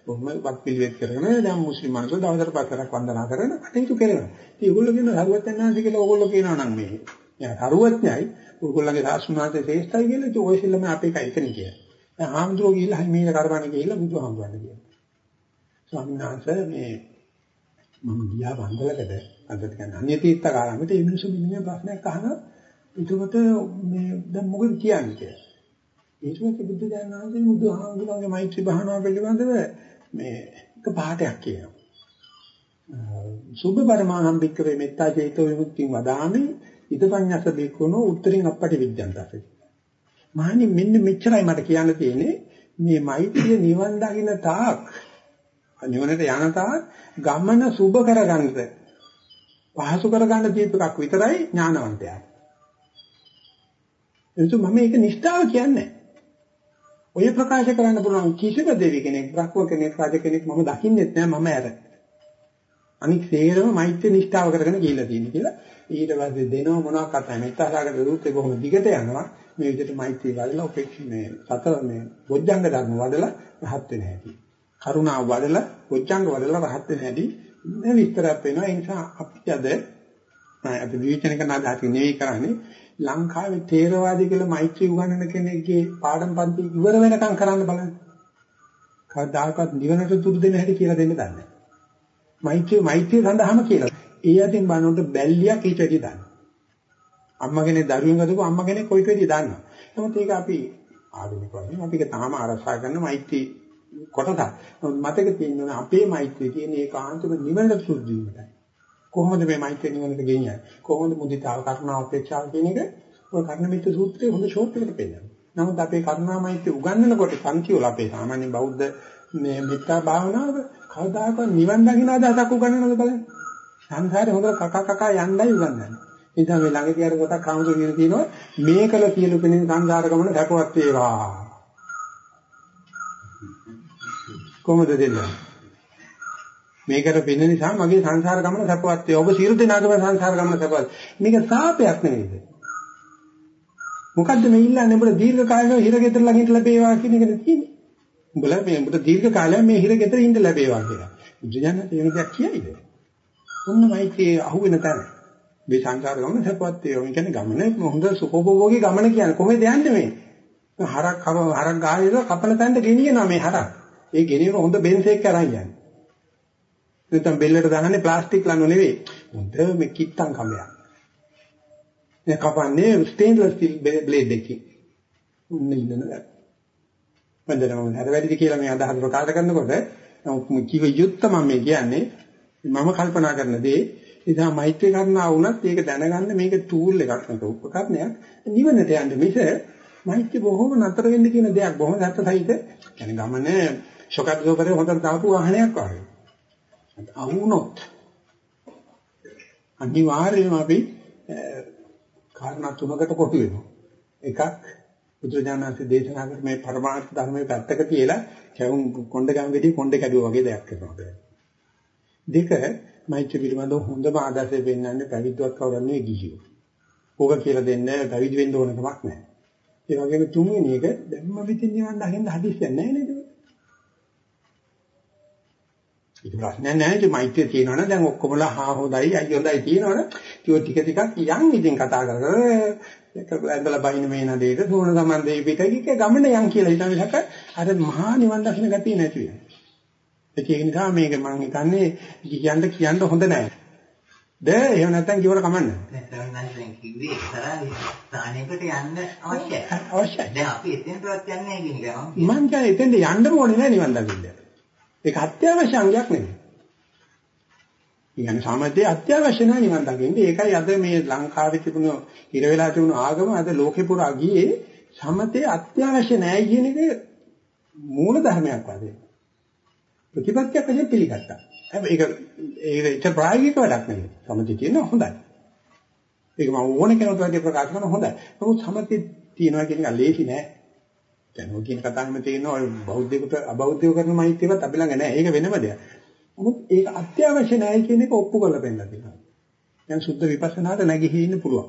බොහොම වත් පිළිවෙත් කරගෙන දැන් මුස්ලිම් මිනිස්සු දවසට පතරක් වන්දනා කරන කටයුතු කරනවා. ඉතින් ඒගොල්ලෝ කියන සරුවත් යන මහන්තේ කියලා ඕගොල්ලෝ කියනවා නම් මේ යා සරුවත්ඥයි ඔයගොල්ලන්ගේ සාස්ෘණාන්තේ ශ්‍රේෂ්ඨයි කියලා ඉතින් ඔය සිල්ලම අපේ කයිකනේ කියලා. දැන් හාමුදුරුවෝ ගිහිල්ලා මේ කරවන්නේ කියලා බුදුහාමුදුරන් කියනවා. ස්වාමීන් වහන්සේ මේ මම ගියා වන්දලකට අදට කියන්නේ අන්‍ය තීර්ථ කාලෙකට ඒ මිනිස්සු මෙන්න මේ ප්‍රශ්නයක් අහනවා. එතකොට මේ දැන් මොකද කියන්නේ කියලා. ඊට පස්සේ බුදු දඥාන්සේ බුදුහාමුදුරන්ගේ මෛත්‍රී භාවනාව පිළිබඳව මේ එක පාඩයක් කියනවා. සුභ පරමාණම් බික්කවේ මෙත්තා චේතෝ විමුක්තිය වදාමි ඉදපඤ්ඤස බිකුණෝ උත්තරින් අපටි විද්‍යන්තසේ. මහණනි මෙන්න මෙච්චරයි මට කියන්න තියෙන්නේ මේ මෛත්‍රිය නිවන් දකින්න තාක් නිවනට යන තාක් ගමන සුබ කරගන්නද පහසු කරගන්න දීපකක් විතරයි ඥානවන්තයා. එනිසා මම මේක නිෂ්ඨාව කියන්නේ ඔය ප්‍රකාශ කරන්න පුළුවන් කිසිම දෙවි කෙනෙක් බ්‍රහ්ම කෙනෙක් රාජ කෙනෙක් මම දකින්නෙත් නෑ මම ඇර. අනික සේරම මෛත්‍රී නිෂ්ඨාව කරගෙන ගිහිල්ලා තියෙන කියලා ඊට පස්සේ දෙනව මොනවාක්වත් නැහැ. මෙත්තාසාගත රූපේ බොහොම දිගට යනවා. මේ විදිහට මෛත්‍රී වඩලා උපේක්ෂ මේ සතර මේ බොජ්ජංග ධර්ම වඩලා රහත් වෙන හැටි. කරුණාව වඩලා බොජ්ජංග වඩලා රහත් වෙන හැටි මේ විස්තරයක් වෙනවා. ඒ නිසා අපි අද අපි විචනක නාදාති නෙවෙයි කරන්නේ ලංකාවේ තේරවාදී කියලා මෛත්‍රී උගන්වන කෙනෙක්ගේ පාඩම් පන්ති ඉවර වෙනකම් කරන්න බලන්න. කවදාකවත් නිවනට දුරු දෙන්න හැටි කියලා දෙන්න දන්නේ නැහැ. මෛත්‍රිය මෛත්‍රිය සඳහාම කියලා. ඒ අතින් බලනකොට බැල්ලියක් ඊට වැඩි දන්නවා. අම්මා කෙනෙක් දරුවෙන් හදපු අම්මා කෙනෙක් කොයිට වැඩි දන්නවා. නමුත් ඒක අපි ආධුනික වශයෙන් අපි ඒක තාම අරසා ගන්න මෛත්‍රී කොටස. මතක තියෙනවා අපේ මෛත්‍රිය කියන්නේ ඒකාන්තම නිවනට සුද්ධ වීමයි. කොහොමද මේ මෛත්‍රිය නිවනට ගෙනියන්නේ? කොහොමද මුදිතාව කරුණාව උපේක්ෂාව කියන එක ඔය කර්ණමිත්‍ර සූත්‍රයේ හොඳ ෂෝට් එකකට පෙන්නනවා. නමුත් අපේ කරුණා මෛත්‍රිය උගන්වනකොට පන්ති වල අපේ සාමාන්‍ය බෞද්ධ මේ මෙත්තා භාවනාව කවදාකවත් නිවන් දකින්න අදහසක් උගන්වනවද බලන්න. සංසාරේ හොඳට කක කක යන්නයි උගන්වන්නේ. ඉතින් මේ ළඟදී අර කොටක් කාමුදු කියන තියෙනවා මේකල කියලු කෙනෙක් සංසාර ගමන සැපවත් වේවා. කොහොමද දෙන්නේ? මේකට වෙන නිසා මගේ සංසාර ගමන සැපවත් වේ. ඔබ සියලු දෙනාගම සංසාර ගමන සැපවත්. මේක සාපයක් නෙවෙයිද? මොකද්ද මේ ඉල්ලන්නේ උඹට දීර්ඝ කාලයක හිර ගෙදර ළඟින් ලැබේවා කියන එකද තියෙන්නේ? උඹලා මේ උඹට දීර්ඝ කාලයක් මේ හිර ගෙදර ඉඳ ලැබේවා කියලා. බුදුජානක එහෙම දෙයක් කියයිද? ඔන්න මෛත්‍රියේ අහුවෙන තැන. මේ සංසාර ගමන සපවත් වේවා. මේ කියන්නේ ගමන හොඳ සුඛෝපභෝගී ගමන කියන්නේ කොහෙද යන්නේ මේ? හරක් කව හරක් ගායේද කපන තැනට ගෙනියනවා මේ හරක්. ඒ ගෙනියන හොඳ බෙන්ස් එකක් අරන් යන්නේ. නැත්නම් බෙල්ලට දාන්නේ ප්ලාස්ටික් ලනු නෙවෙයි. හොඳ මේ කිත්තම් කම්බයක්. මේ කපන්නේ ස්ටේන්ලස් ස්ටිල් බ්ලේඩ් එකකින්. උන්න ඉන්නන ගන්න. මම දන්නවා නේද වැඩිද කියලා මේ අදහස් ප්‍රකාශ කරනකොට නමුත් කිව යුත්තම මම කියන්නේ මම කල්පනා කරන දේ නිසා මෛත්‍රී කරනා වුණත් ඒක දැනගන්න මේක ටූල් එකක් නෙක උපකරණයක් නිවනට යන්න මිස මෛත්‍රී බොහොම නතර වෙන්න කියන දෙයක් බොහොම සත්‍යයිද කියන්නේ ගමනේ ෂොකට් ගෝපරේ හොඳට දාපු වාහනයක් වගේ අහුනොත් අනිවාර්යයෙන්ම අපි කාරණා තුනකට කොටු වෙනවා එකක් බුදුරජාණන්සේ දේශනා කර මේ පරමාර්ථ ධර්මයේ පැත්තක තියලා කැවුම් කොණ්ඩ ගම් කොණ්ඩේ කැඩුවා වගේ දෙයක් කරනවා. දෙක මෛත්‍රී පිළිබඳව හොඳම ආදර්ශය පෙන්වන්නේ පැවිද්දක් කවුරන්නේ ගිහියෝ. ඕක කියලා දෙන්නේ පැවිදි වෙන්න ඕන කමක් නැහැ. ඒ වගේම තුන්වෙනි එක දැම්ම පිටින් නිවන් දකින්න හදිස්සියක් නැහැ නේද? ඒක ප්‍රශ්නයක් නැහැ ඉතින් මෛත්‍රිය තියෙනවනේ දැන් ඔක්කොමලා හා හොඳයි අය හොඳයි තියෙනවනේ ටික ටික ටිකක් යන් ඉතින් කතා කර කර එක ඇඳලා බයින මේ නදේට සෝන සම්බන්ධයේ පිටකික ගමන යන් කියලා හිතන විසක අර මහා නිවන් දකින්න ගතිය නැති වෙනවා. ඒක නිසා මේක මම හිතන්නේ කියන්න කියන්න හොඳ නැහැ ද එහෙම නැත්නම් කිව්වට කමන්නේ? නැහැ දැන් කිව්වේ එක්තරා ස්ථානයකට යන්න අවශ්‍යයි. අවශ්‍යයි. දැන් අපි එතෙන්ටවත් යන්නේ නැහැ කියන එක මම කියන්නේ. එතෙන්ට යන්න ඕනේ නැහැ නිවන් දකින්න ඒක අත්‍යවශ්‍ය අංගයක් නෙමෙයි. කියන්නේ සමාජයේ අත්‍යවශ්‍ය නැහැ නිවන් දකින්න. ඒකයි අද මේ ලංකාවේ තිබුණු ඉර වෙලා තිබුණු ආගම අද ලෝකේ පුරා ගියේ සමතේ අත්‍යවශ්‍ය නැහැ කියන එක මූල ධර්මයක් වශයෙන්. ප්‍රතිපත්තියක් වශයෙන් පිළිගත්තා. හැබැයි ඒක ඒක ප්‍රායෝගික වැඩක් නෙමෙයි. සමතේ තියෙන හොඳයි. ඒක මම ඕන කෙනෙකුට වැඩි ප්‍රකාශ කරන හොඳයි. නමුත් සමතේ තියනවා කියන එක ලේසි නෑ. දැන් ඔය කියන කතාවෙම තියෙන ඔය බෞද්ධයෙකුට අබෞද්ධයෝ කරන මෛත්‍රියවත් අපි ළඟ නැහැ. ඒක වෙනම දෙයක්. නමුත් ඒක අත්‍යවශ්‍ය නැහැ කියන එක ඔප්පු කරලා පෙන්නලා තියෙනවා. දැන් සුද්ධ විපස්සනාට නැගී ඉන්න පුළුවන්.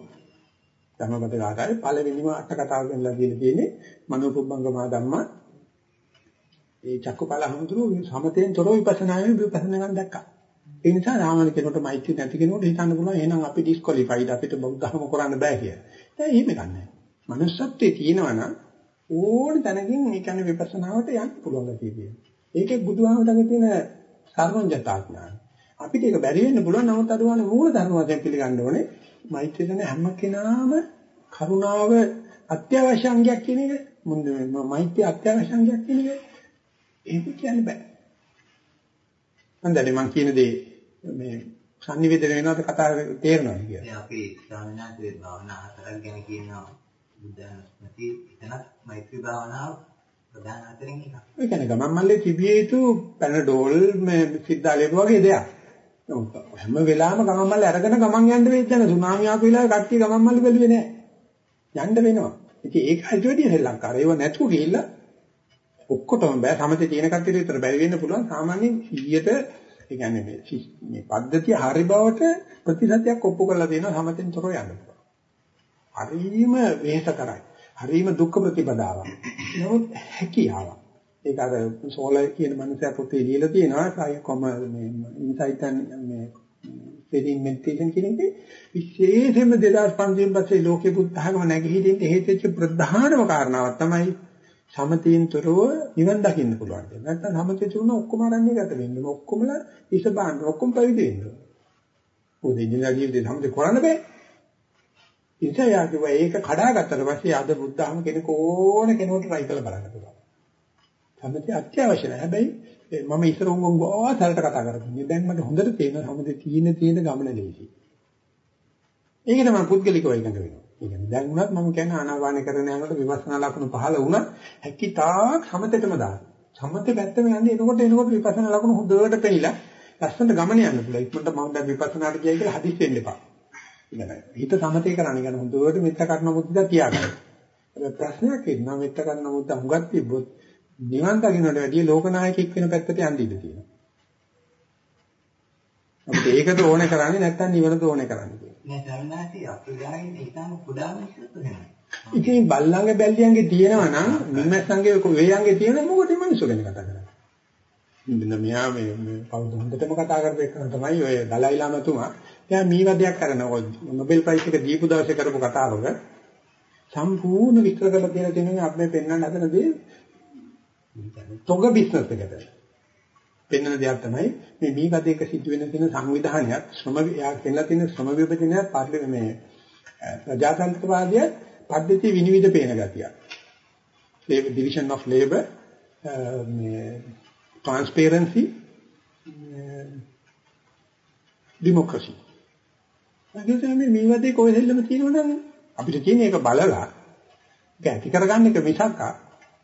ධර්මපද ආකාරයේ පළවෙනිම අට කතාව පෙන්නලා දීලා තියෙන්නේ මනෝපුබ්බංගමා ධම්මා. ඒ චක්කපල හඳුරු සමතෙන් තොරව විපස්සනායේ විපස්සනා ගන්න දැක්කා. ඒ නිසා රාමන කෙනෙකුට මෛත්‍රිය නැති කෙනෙකුට හිතන්න පුළුවන් එහෙනම් අපි ඩිස්කොලිෆයිඩ් අපිට බෞද්ධ ධර්ම කරන්න බෑ කියලා. දැන් එහෙම ගන්නෑ. manussත්වයේ තියෙනවා නම් ඕන තැනකින් මේ කියන්නේ විපස්සනාවට යන්න පුළුවන් ගැතිය තියෙනවා. ඒකේ බුදුහාමරගේ තියෙන සර්වඥතා ඥාන. අපිට ඒක බැරි වෙන්න පුළුවන් නමුත් අදවන මූල ධර්ම වශයෙන් පිළිගන්න ඕනේ. මෛත්‍රිය කියන හැම කෙනාම කරුණාව අත්‍යවශ්‍ය අංගයක් කියන එක මුන්ද මෛත්‍රිය අත්‍යවශ්‍ය අංගයක් කියන එක ඒක කියන්න බෑ. හන්දනේ මම කියන දේ මේ sannivedana වෙනවද කතාව තේරෙනවද කියලා. අපි ස්වාමීන් වහන්සේ භාවනා හතරක් ගැන කියනවා. බුද්ධානුස්මති එතනත් මෛත්‍රී භාවනාව ප්‍රධාන හතරෙන් එකක්. ඒ කියන්නේ ගමන් මල්ලේ තිබිය යුතු පැනඩෝල් මේ සිද්ධාලේප වගේ දෙයක්. හැම වෙලාවෙම ගමන් මල්ලේ අරගෙන ගමන් යන්න වෙයි දැන සුනාමි ආපු වෙලාවේ කට්ටිය ගමන් මල්ලේ බැලුවේ නෑ. යන්න වෙනවා. ඉතින් ඒක හිතුවේදී ශ්‍රී ලංකාවේ ඒව නැතුව ගිහිල්ලා ඔක්කොටම බෑ සමතේ තියෙන කට්ටියට විතර බැරි වෙන්න පුළුවන් සාමාන්‍යයෙන් 100ට ඒ කියන්නේ මේ මේ පද්ධතිය හරි බවට ප්‍රතිශතයක් ඔප්පු කරලා තියෙනවා සමතෙන් තොරව යන්න පුළුවන්. හරීම වෙහෙස කරයි. හරීම දුක්ඛ ප්‍රතිපදාවක්. නමුත් හැකියාවක්. ඒක අර සෝල කියන මනුස්සයා පොතේ ලියලා තියෙනවා සාය කොම මේ ඉන්සයිටන් මේ සෙඩින් මෙඩිටේෂන් කියන එකේ විශේෂයෙන්ම 2005 පස්සේ ලෝකේ බුද්ධ ආගම නැගිටින්න හේතු වෙච්ච ප්‍රධානම කාරණාවක් තමයි සමතීන්තරව නිවන් දකින්න පුළුවන්. නැත්නම් සමතේ තුන ඔක්කොම අරන්නේ ගත වෙන්නේ. ඔක්කොමලා ඉස බාන්න ඔක්කොම පැවිදි වෙන්න. ඔය දෙන්නේ ජීවිතේ සමතේ කරන්න බෑ. ඉතින් යා කිව්වා ඒක කඩාගත්තට පස්සේ අද බුද්ධහම කෙනෙක් ඕන කෙනෙකුට try කරලා බලන්න පුළුවන්. සම්මතිය අත්‍යවශ්‍ය නැහැ. හැබැයි මම ඉස්සර උංගොන් ගෝසලට කතා කරපුවා. දැන් මට හොඳට තේරෙනවා සම්මතිය තියෙන තියෙන ගමන දෙයි. ඒක තමයි පුද්ගලිකව එකඟ වෙනවා. ඒ කියන්නේ දැන් උනත් මම කියන්නේ ආනාපාන කරන යනකොට විපස්සනා ලක්ෂණ පහළ වුණා හැකිතාක් සමතේටම දාන්න. සමතේ පැත්තම යන්නේ එනකොට එනකොට විපස්සනා ලක්ෂණ හොඳට පෙන්නලා ලස්සනට ගමන යන්න පුළුවන්. ඉක්මනට මම දැන් විපස්සනාට ගියයි කියලා හදිස් වෙන්න එපා. ඉගෙනයි. හිත සමතේ කරන්න ඉගෙන හොඳට මෙත්ත කරන මුද්ද තියාගන්න. ප්‍රශ්නයක් එනවා මෙත්ත කරන මුද්ද හුඟක් තිබ්බොත් නිවන් දකින්නට වැඩිය ලෝකනායකෙක් වෙන පැත්තට යන්න ඉඩ තියෙනවා. අපිට ඒකද ඕනේ කරන්නේ නැත්නම් නිවනද ඕනේ කරන්නේ. නෑ සරණාසි අපි ගානේ ඊටම කුඩා මිනිස්සුත් වෙනවා. ඉතින් බල්ලන්ගේ බැල්ලියන්ගේ තියෙනවා නම් මිනිස්සන්ගේ වේයන්ගේ තියෙන මොකටද මිනිස්සු ගැන කතා කරන්නේ? මෙන්න මෙයා මේ කවුද හොඳටම කතා කරපු එක තමයි ඔය දලයි ලාමතුමා. එයා මේ වදයක් කරනවා. නොබෙල් ප්‍රයිස් එක දීපු දවසේ කරපු කතාවක සම්පූර්ණ විස්තර කරලා දෙන දෙන්නේ අපි පෙන්වන්න හදන දේ තොග බිස්නස් එකට. පෙන්වන දෙයක් තමයි මේ මීගදයක සිදුවෙන තියෙන සංවිධානයත් ශ්‍රම යා කියලා තියෙන ශ්‍රම විභජනය පාර්ලිමේ මේ ප්‍රජාතන්ත්‍රවාදය පද්ධති විනිවිද පේන ගතිය. labor division of labor මේ transparency democracy. නැගිටින මේ මීවදේ කොහෙදෙල්ලම තියෙනවනම් අපිට තියෙන එක බලලා ඒක ඇති කරගන්න එක මිසක්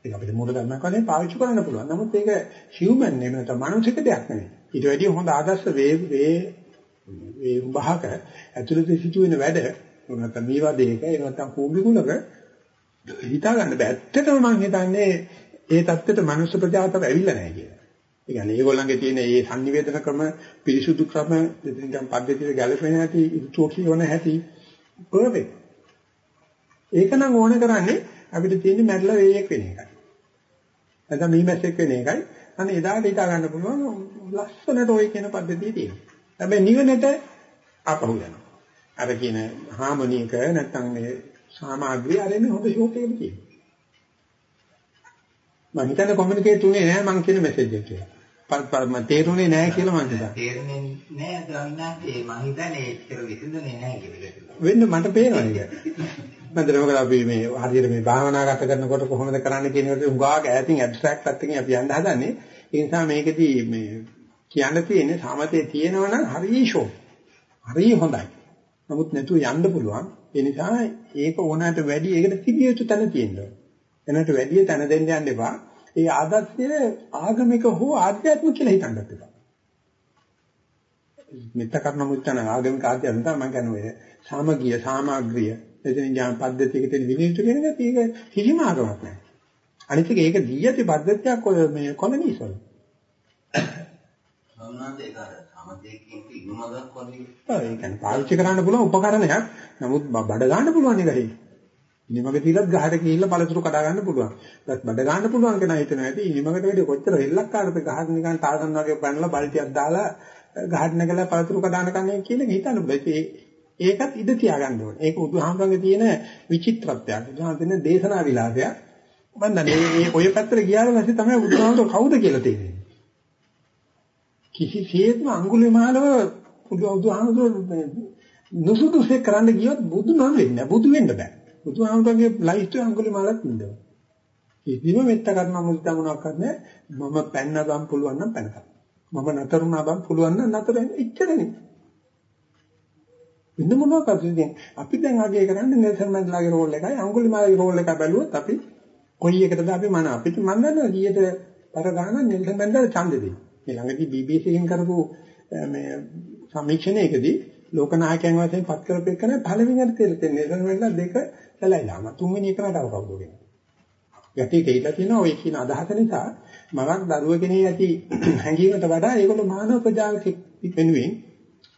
ඒක අපිට මූල ධර්මයක් වශයෙන් පාවිච්චි කරන්න පුළුවන්. නමුත් ඒක හියුමන් නෙමෙයි නැත්නම් මානසික දෙයක් නෙමෙයි. ඊට වැඩිය හොඳ ආදර්ශ වේ වේ වේ උභාක ඇතුළත සිදුවෙන වැඩ නැත්නම් මේ වදේක ඒ නැත්නම් කූඹිකුලක හිතා ගන්න බෑ. ඇත්තටම මම හිතන්නේ ඒ தත්ත්වයට මනුෂ්‍ය ප්‍රජාතව ඇවිල්ලා නැහැ කියලා. ඒ කියන්නේ ඒගොල්ලන්ගේ තියෙන මේ sannivedana ක්‍රම පිරිසුදු ක්‍රම දෙතින් පද්ධතියට ගැලපෙන හැටි ඉතුෝකී වන හැටි පර්ෆෙක්ට්. ඒක නම් ඕන කරන්නේ අපිට තියෙන මැරිලා වේයක් වෙන එකයි. නැත්නම් මීමැස්සෙක් වෙන එකයි. අනේ එදාට හිතා ගන්න පුළුවන් ලස්සනට ওই කියන පද්ධතිය තියෙනවා. හැබැයි නිවනට අපහු යනවා. අර කියන හාමෝනියක නැත්නම් මේ සාමාග්‍රිය අරෙන්නේ හොඳ ෂෝකේක තියෙනවා. මම හිතන්නේ කොමියුනිකේට් උනේ නැහැ මං කියන මෙසේජ් එක කියලා. මම තේරුනේ නැහැ කියලා මං හිතා. තේරුනේ නැහැ ස්වාමීනාගේ මං හිතන්නේ ඒකට විසඳුනේ නැහැ කියලා. වෙන්න මට පේනවා ඒක. මන්දර මොකද අපි මේ හරියට මේ භාවනා ගත කරනකොට කොහොමද කරන්න කියන එකට උගාක ඈතින් ඇබ්ස්ට්‍රැක්ට් පැත්තකින් අපි යන්න හදන්නේ. ඒ නිසා මේකදී මේ කියන්න තියෙන්නේ සමතේ තියෙනවනම් හරිය ෂෝ. හරිය හොඳයි. නමුත් නැතුව යන්න පුළුවන්. ඒ නිසා ඒක ඕනෑමට වැඩි ඒකට තිබිය යුතු තැන තියෙනවා. එනට වැඩි තැන දෙන්න යන්න එපා. ඒ ආදර්ශය ආගමික හෝ ආධ්‍යාත්මික කියලා හිතන්නත් එපා. මෙත්ත කරන මුත්තන ආගමික ආධ්‍යාත්මික තමයි මම කියන්නේ සාමගිය සාමාග්‍රිය එතන ඥාන පද්ධතියක තියෙන විනිවිද කියන එක ඒක කිසිම ආගමක් නැහැ. අනිත් එක ඒක දී ඇති පද්ධතියක් ඔය මේ කොලනීස් වල. පාවිච්චි කරන්න පුළුවන් උපකරණයක්. නමුත් බඩ ගන්න පුළුවන් එකයි. ඉනිමගේ තියලත් ගහට ගිහිල්ලා පළතුරු කඩා ගන්න පුළුවන්. ඒත් බඩ ගන්න පුළුවන් කෙනා හිතනවා ඇති ඉනිමකට වැඩි කොච්චර හෙල්ලක් කාටද ගහට නිකන් තාසන් වගේ පැනලා බල්ටියක් දාලා ගහට නැගලා පළතුරු කඩාන කන්නේ කියන එක හිතන්න බෑ. ඒකත් ඉඳ තියාගන්න ඕනේ. ඒක බුදුහාමරගේ තියෙන විචිත්‍රත්වයක්. බුදුහාමරගේ දේශනා විලාසයක්. මම දන්නේ මේ ඔය පැත්තට ගියාම පස්සේ තමයි බුදුහාමර කවුද කියලා තේරෙන්නේ. කිසිසේත්ම අඟුලිමාලව බුදුහාමර නුසුදුසේ කරන්න ගියොත් බුදු නම් වෙන්නේ බුදු වෙන්න බෑ. බුදුහාමරගේ ලයිස්ට් අඟුලිමාලත් ඉන්නවා. කිසිම මෙත්ත කරන මුදිතා මොනවක් කරන්නේ මම පැන්න බම් පුළුවන් නම් පැනගන්න. මම නතරුණා බම් පුළුවන් නම් නතර වෙන්න ඉච්චරනේ. ඉන්න මොනවා කරන්නේ අපි දැන් අගය කරන්නේ නෙල්සන් මැන්ඩලාගේ රෝල් එකයි අඟුලිමාලගේ රෝල් එක බැලුවොත් අපි කොයි එකටද අපි මන අපිට මම දන්නවා කීයට පර ගන්න නෙල්සන් මැන්ඩලා ඡන්දෙ දෙයි. මේ ළඟදී BBC එකෙන් කරපු මේ සමීක්ෂණයකදී ලෝකනායකයන් වශයෙන් පත් කරපෙන්න පළවෙනියට තේරෙන්නේ නෙල්සන් මැන්ඩලා දෙක සැලයිලාම තුන්වෙනි එක නටව කවුද කියන්නේ. යටි තේිලා තියෙනවා ඔය කියන අදහස නිසා මමක් දරුවකෙනේ ඇති හැඟීමට වඩා ඒගොල්ලෝ මානව ප්‍රජාවක වෙනුවෙන්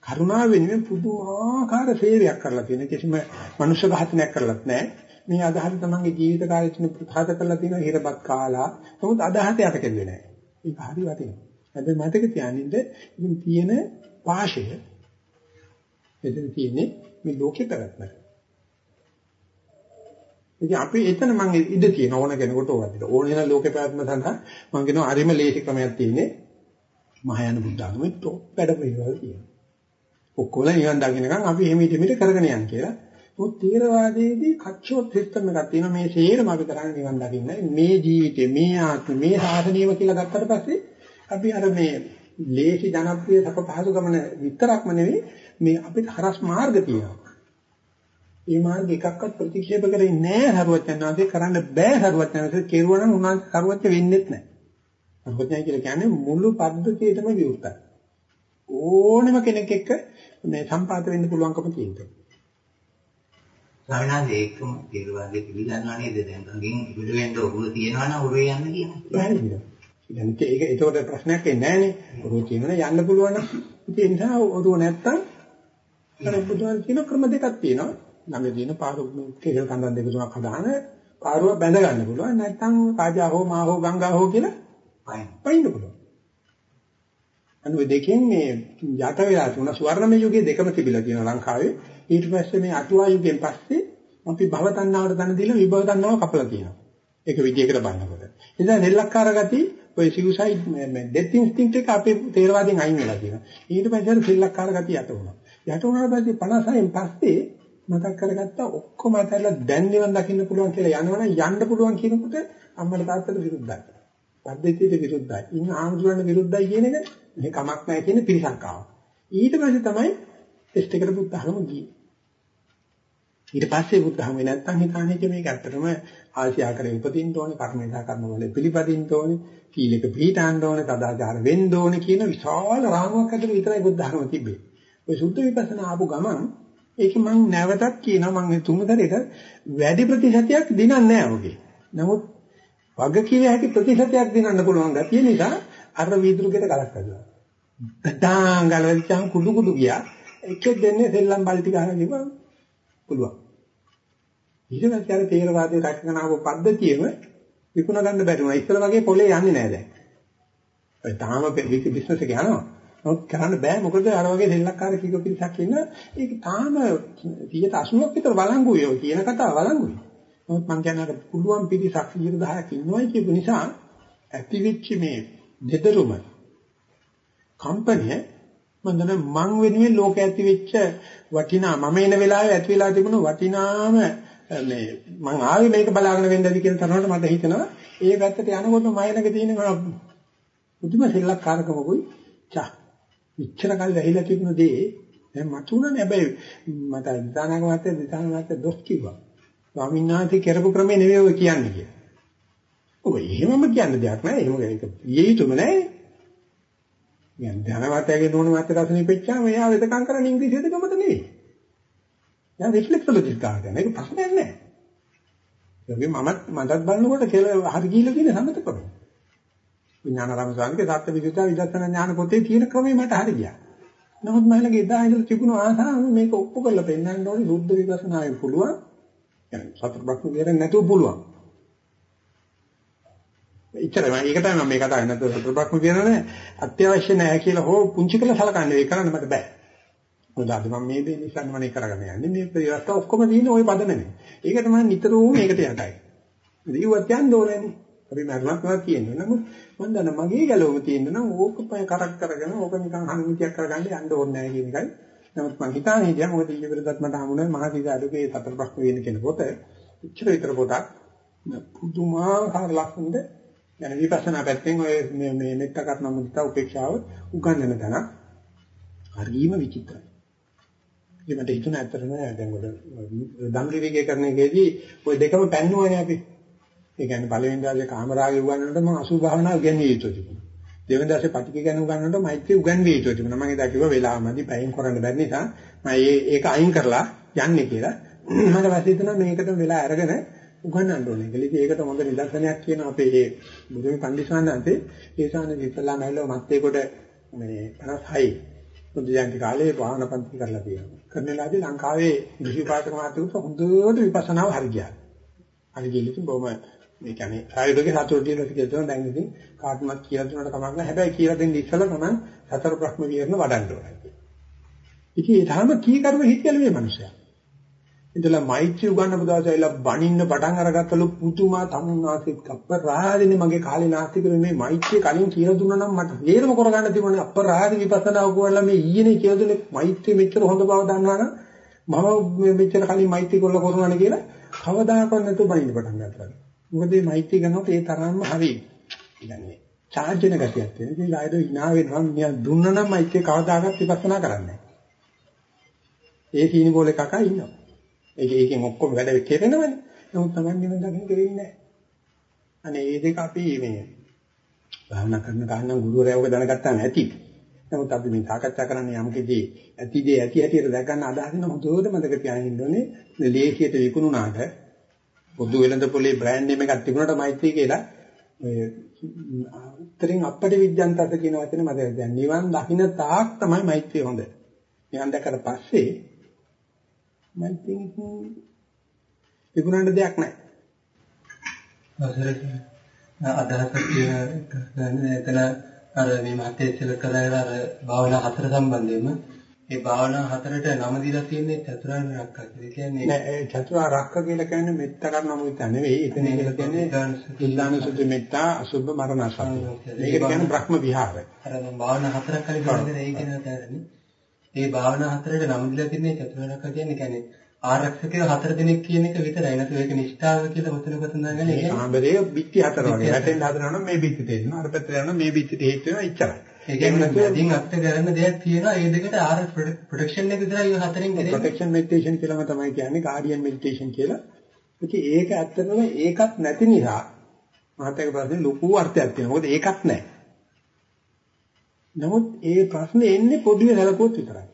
කරුණාව වෙනුවෙන් පුදුමාකාර සේවයක් කරලා තියෙන කිසිම මනුෂ්‍ය ඝාතනයක් කරලත් නැහැ. මේ අදහස තමන්ගේ ජීවිත කාලෙ තුන ප්‍රකාශ කරලා තියෙනවා හිරපත් කාලා. නමුත් අදහස යට කෙල්ලේ නැහැ. ඒක හරි වටිනවා. හැබැයි මතක තියාගන්න ඉතින් තියෙන වාශය එතන තියෙන්නේ මේ ලෝකේ පැවැත්මට. ඉතින් අපි එතන මම ඉඳ තියෙන ඕන කෙනෙකුට ඕවදිට. ඕන වෙන ලෝකේ පැවැත්ම සඳහා මම කියනවා හරිම ලේසි ක්‍රමයක් තියෙන්නේ. මහායාන බුද්ධ ආගමේ টොප් වැඩ පිළිවෙල තියෙනවා. ඔක්කොම නිවන් දකින්නකම් අපි එහෙම ඉදිමිට කරගෙන යන්න කියලා. මොකද තේරවාදයේදී කච්චෝත් සිස්ටම් එකක් තියෙනවා මේ සේරම අපි කරන්නේ නිවන් දකින්න. මේ ජීවිතේ මේ ආත්ම මේ සාධනියම කියලා ගත්තට පස්සේ අපි අර මේ ලේසි ජනප්‍රිය සක පහසු ගමන විතරක්ම නෙවෙයි මේ අපිට හරස් මාර්ග තියෙනවා. මේ මාර්ග එකක්වත් ප්‍රතික්ෂේප කරේ නැහැ හරුවචනාංශේ කරන්න බෑ හරුවචනාංශේ කෙරුවා නම් උනාට හරුවච වෙන්නේත් නැහැ. හරුවචනාංශ කියලා කියන්නේ මුළු පද්ධතියටම විරුද්ධයි. ඕනෙම කෙනෙක් එක්ක මේ සම්පාත වෙන්න පුළුවන්කම තියෙනවා. ස්වාමීනාද ඒකම තේරවාදයේ පිළිගන්නවා නේද දැන් අගින් ඉබිඩ වෙන්න ඔබ තියනවා නම් ඔරේ යන්න කියනවා. බැහැ නේද? ඒක ඒකට ප්‍රශ්නයක් එන්නේ නැහනේ. ඔරුව තියෙනවා යන්න පුළුවන් නම්. ඒ නිසා ඔරුව නැත්තම් අර බුදුන් කියන ක්‍රම දෙකක් තියෙනවා. ළඟ තියෙන පාරු කේසල් කන්දන් දෙක තුනක් හදාන පාරුව බැඳ ගන්න පුළුවන්. නැත්තම් කාජා හෝ මා හෝ ගංගා හෝ කියලා පයින් පයින්න පුළුවන්. අනුව දෙකෙන් මේ යට වෙලා තුන ස්වර්ණමය යුගයේ දෙකම තිබිලා තියෙනවා ලංකාවේ. ඊට පස්සේ මේ අටුවා යුගයෙන් පස්සේ අපි භව තණ්හාවට දන දීලා විභව තණ්හාව කපලා තියෙනවා. ඒක විදියකට බලනකොට. ඒ නිසා සෙල්ලක්කාර ගති ඔය සිව්සයිඩ් මේ ඩෙත් ඉන්ස්ටින්ක්ට් එක අපේ තේරවාදයෙන් අයින් වෙලා තියෙනවා. ඊට පස්සේ අර සෙල්ලක්කාර ගතිය යට වුණා. යට වුණාට පස්සේ 56න් පස්සේ මතක් කරගත්ත ඔක්කොම අතහැරලා දැන් නිවන් දකින්න පුළුවන් කියලා යනවනම් යන්න පුළුවන් කියනකොට අම්මලා තාත්තට විරුද්ධයි. පද්ධතියට විරුද්ධයි. ඉන්න ආමුදුරන්න විරුද්ධයි කියන එක මේ කමක් නැහැ කියන පිරිසක් ආවා. ඊට පස්සේ තමයි ටෙස්ට් එකට බුද්ධහම ගියේ. ඊට පස්සේ බුද්ධහම නැත්තම් හිතන්නේ මේක ඇත්තටම ආශියාකරේ උපදින්න ඕනේ, කර්මේසා කර්ම වල පිළිපදින්න ඕනේ, සීලක පිළිටාන්න ඕනේ, සදාචාර වෙන්න ඕනේ කියන විශාල රාමුවක් ඇතුළේ විතරයි බුද්ධහම තිබ්බේ. ඔය සුද්ධ විපස්සනා ආපු ගමන් ඒක මම නැවතත් කියනවා මම තුන්දරේට වැඩි ප්‍රතිශතයක් දිනන්නේ නැහැ ඔගේ. නමුත් වග කිය හැකි ප්‍රතිශතයක් දිනන්න පුළුවන් ගැතිය නිසා අර වීදුරුකේට ගලක් හදුවා. පටාං ගලවිච්චාම කුඩු කුඩු ගියා. එකෙක් දෙන්නේ සෙල්ලම් බල්ටි ගහලා ගිහම පුළුවන්. ඊට පස්සේ අර තේරවාදයේ රැකගෙන ආව පද්ධතියෙම විකුණ ගන්න බැරි වුණා. ඉස්සර වගේ පොලේ යන්නේ නැහැ දැන්. ඒ තාම බිස්නස් එක යනවා. නමුත් කරන්න බෑ. මොකද අර වගේ දෙල්ලක්කාර කීක පිරිසක් ඉන්න ඒක තාම 180ක් විතර වළංගුයි. ඔය කියන කතාව වළංගුයි. නමුත් මම කියන්නේ අර පුළුවන් පිරිසක් 10ක් ඉන්නවයි කියපු නිසා ඇතිවිච්ච මේ දෙදරුම කම්පැනි මම දන්න මං වෙනුවෙන් ලෝක ඇතිවෙච්ච වටිනා මම එන වෙලාවේ ඇති වෙලා තිබුණු වටිනාම මේ මං ආවේ මේක බලාගෙන වෙන්නද කියන තරමට මට හිතෙනවා ඒ පැත්තට යනකොට මයනක තියෙන පුදුම සෙල්ලක්කාරකමකුයි චා ඉච්චර කල් ඇහිලා තිබුණ දේ දැන් මතුණනේ හැබැයි මට දිතානාග මහත්තයා දිතානාග දොස් කිව්වා. ස්වාමීන් වහන්සේ කරපු ක්‍රමේ නෙවෙයි ඔය කියන්නේ කියලා. ඔබ එහෙමම කියන්න දෙයක් නෑ. එහෙම ඒක යෙයුතුම නෑ. මම ධනවතයාගේ නෝන මහත්තයා රසනෙපෙච්චාම එයා වෙදකම් කරන්නේ ඉංග්‍රීසියට ගමත නෙවෙයි. දැන් රිෆ්ලෙක්සොලොජි කාර්යය නේද ප්‍රශ්නයක් නෑ. ඒ වගේ මමත් මටත් බලනකොට කියලා හරි ගිහිල්ලා කියන සම්මත කරනවා. විඥානාරාම ස්වාමීන්ගේ සත්‍ය විසුද්ධා විදර්ශනා ඥාන පොතේ තියෙන ක්‍රමය මට හරි ගියා. නමුත් මම ළඟ එදා ඉඳලා තිබුණු ආසාව මේක ඔප්පු කරලා පෙන්නන්න ඕනේ සුද්ධ විපස්සනායෙන් පුළුවන්. يعني සතර බ්‍රහ්ම විහරණ නැතුව පුළුවන්. එච්චරයි ඒක තමයි මම මේ කතා කරන්නේ නැත්නම් සතර බ්‍රහ්ම විහරණ අත්‍යවශ්‍ය නැහැ කියලා හෝ පුංචි කළ සලකන්නේ ඒක කරන්න මට බෑ. මොකද අද මම මේ දේ නිසා මම කරගෙන යන්නේ මේ ප්‍රයත්න ඔක්කොම තියෙන ওই පද නෙමෙයි. ඒක තමයි නිතරම මේකට යටයි. ඉතින් යන්න ඕනේ නේ. අපි මරණක්වත් කියන්නේ. නමුත් මම දන්න මගේ ගැලවම තියෙන නම් ඕක පය කරක් කරගෙන ඕක නිකන් හනුමිතියක් කරගන්න යන්න ඕනේ නැහැ කියන එකයි. නමුත් මම හිතානේ හිටියා මොකද ඊයේ පෙරදත් මට හමුනේ මහසීස අඩුවේ සතර ප්‍රශ්න වෙන කෙන පොත. ඉච්චර විතර පොතක් පුදුමාකාර ලක්ෂණද يعني විපස්සනා පැත්තෙන් ඔය මේ මේ මෙත්ත කරන මුදිතා උපේක්ෂාව උගන්වන තැන හරිම විචිත්‍රයි. ඒ මට හිතුණ ඇත්තටම දැන් ඔය ධම්රිවිගේ කරන එකේදී ඔය දෙකම පැන්නුවානේ අපි. ඒ කියන්නේ පළවෙනි දාසේ කාමරාගය උගන්වනකොට මම අසු භාවනාව ඉගෙනිය යුතු තිබුණා. දෙවෙනි දාසේ පටික ගැන උගන්වනකොට මෛත්‍රී උගන්විය යුතු තිබුණා. මම එදා කිව්වා වෙලාවමදි පැයෙන් කරන්න බැරි නිසා මම ඒක අයින් කරලා යන්නේ කියලා. මට පස්සේ හිතුණා මේකටම වෙලා අරගෙන උගන්වන්න ඕනේ කියලා. ඉතින් ඒකට හොඳ නිදර්ශනයක් කියන අපේ මේ බුදුමි පන්දිසානන්තේ ඒ සානේ ඉස්ලාම ඇවිල්ලා මත්තේ කොට මේ 56 බුද්ධ ජයන්ති කාලේ භාවනා පන්ති කරලා තියෙනවා. කරනලාදී ලංකාවේ ගිහි පාඨක මාතෘක හොඳට විපස්සනාව හරි ගියා. හරි ගිහින් බොහොම මේ කියන්නේ ආයුධගේ සතුට තියෙනවා කියලා තමයි දැන් ඉතින් කාටවත් කියලා දුන්නට කමක් නැහැ. හැබැයි කියලා දෙන්න ඉස්සෙල්ලා තමයි සතර ප්‍රශ්න විහරණ වඩන්න ඕනේ. ඉතින් ඒ තරම කී කර්ම හිතෙල මේ මිනිස්සයා. ඉතලා මෛත්‍රී උගන්නපු දවසේ ඇවිල්ලා බණින්න පටන් අරගත්තලු පුතුමා තමුන්නාසේ අපරාධිනේ මගේ කාලේ නාස්ති කරේ මේ මෛත්‍රී කලින් කියලා දුන්නා නම් මට හේරම කරගන්න තිබුණේ අපරාධි විපස්සනා උගවලා මේ ඊයේනේ කියලා දුන්නේ මෛත්‍රී මෙච්චර හොඳ බව දන්නවනම් මම මෙච්චර කලින් මෛත්‍රී කරලා කරනවානේ කියලා කවදාකවත් නැතුව බණින්න පටන් ගත්තා. මොකද මේ මෛත්‍රී කරනකොට ඒ තරම්ම හරි. කියන්නේ චාර්ජ් වෙන ගතියක් තියෙන. ඉතින් ආයෙත් ඉනා වෙනවා. මෙයා දුන්නා නම් මෛත්‍රී කවදාකවත් විපස්සනා කරන්නේ ඒ සීනි බෝල එකක ඉන්නවා. ඒක ඒකෙන් ඔක්කොම වැඩ කෙරෙනවනේ. නමුත් Taman නිවන් දකින්න කෙරෙන්නේ නැහැ. අනේ මේ දෙක අපි මේ භාවනා කරන ගානන් ගුරුවරයවක දැනගත්තා නැති. නමුත් අපි මේ සාකච්ඡා කරන්නේ යම්කෙදී ඇතිදී ඇති හැටියට දැක ගන්න අදහසින හොඳට මතක තියාගන්න ඕනේ. ලේඛිත විකුණුනාට පොදු වෙළඳ පොලේ බ්‍රෑන්ඩ් නේම් එකක් තිබුණාට මෛත්‍රී කියලා ඔය උත්තරින් අපට විද්‍යන්තත කියන වචනේ මම දැන් නිවන් දකින්න තාක් තමයි මෛත්‍රිය හොඳ. නිවන් දැකලා පස්සේ මෛත්‍රිය විකුණන්න දෙයක් නැහැ. අදහසක් කියන එතන අර මේ මාතේ ඉස්සෙල්ලා කළා අර භාවනා හතර සම්බන්ධයෙන්ම ඒ භාවනා හතරට නම දීලා තියෙන්නේ චතුරාර්ය රක්කා කියලා. කියන්නේ නෑ ඒ චතුරාර්ය රක්ක කියලා කියන්නේ මෙත්ත කරන මොකද නෙවෙයි. එතන කියලා කියන්නේ ඉල්ලාන සුදු මෙත්තා අසුභ මරණ සති. ඒක කියන්නේ බ්‍රහ්ම විහාරය. අර මම භාවනා හතරක් කලින් කරගෙන ඒ කියන තැනදී ඒ භාවනා හතරට නම් දීලා තියෙන්නේ චතුරාර්ය රක්කා කියන්නේ කියන්නේ ආරක්ෂකයෝ හතර දෙනෙක් කියන එක විතරයි. නැත්නම් ඒක නිෂ්ඨාව කියලා වචන පතනගෙන ඒ කාමරයේ බිත්ති හතර වගේ. හැටෙන් හදනවා නම් මේ බිත්ති තේරෙනවා. අර පැත්තට යනවා මේ බිත්තිට හේතු වෙනවා ඉච්චරයි. ඒ කියන්නේ මැදින් අත්ත කරන්න දෙයක් තියෙනවා. ඒ දෙකට ආර ප්‍රොටෙක්ෂන් එක විතරයි හතරෙන් කරන්නේ. ප්‍රොටෙක්ෂන් මෙඩිටේෂන් කියලාම තමයි කියන්නේ ගාඩියන් මෙඩිටේෂන් කියලා. ඉතින් ඒක ඇත්තටම ඒකත් නැති නිසා මහත්යක ප්‍රශ්නේ ලොකු අර්ථයක් තියෙනවා. මොකද ඒකත් නැහැ. නමුත් ඒ ප්‍රශ්නේ එන්නේ පොදුවේ සැලකුවොත් විතරයි.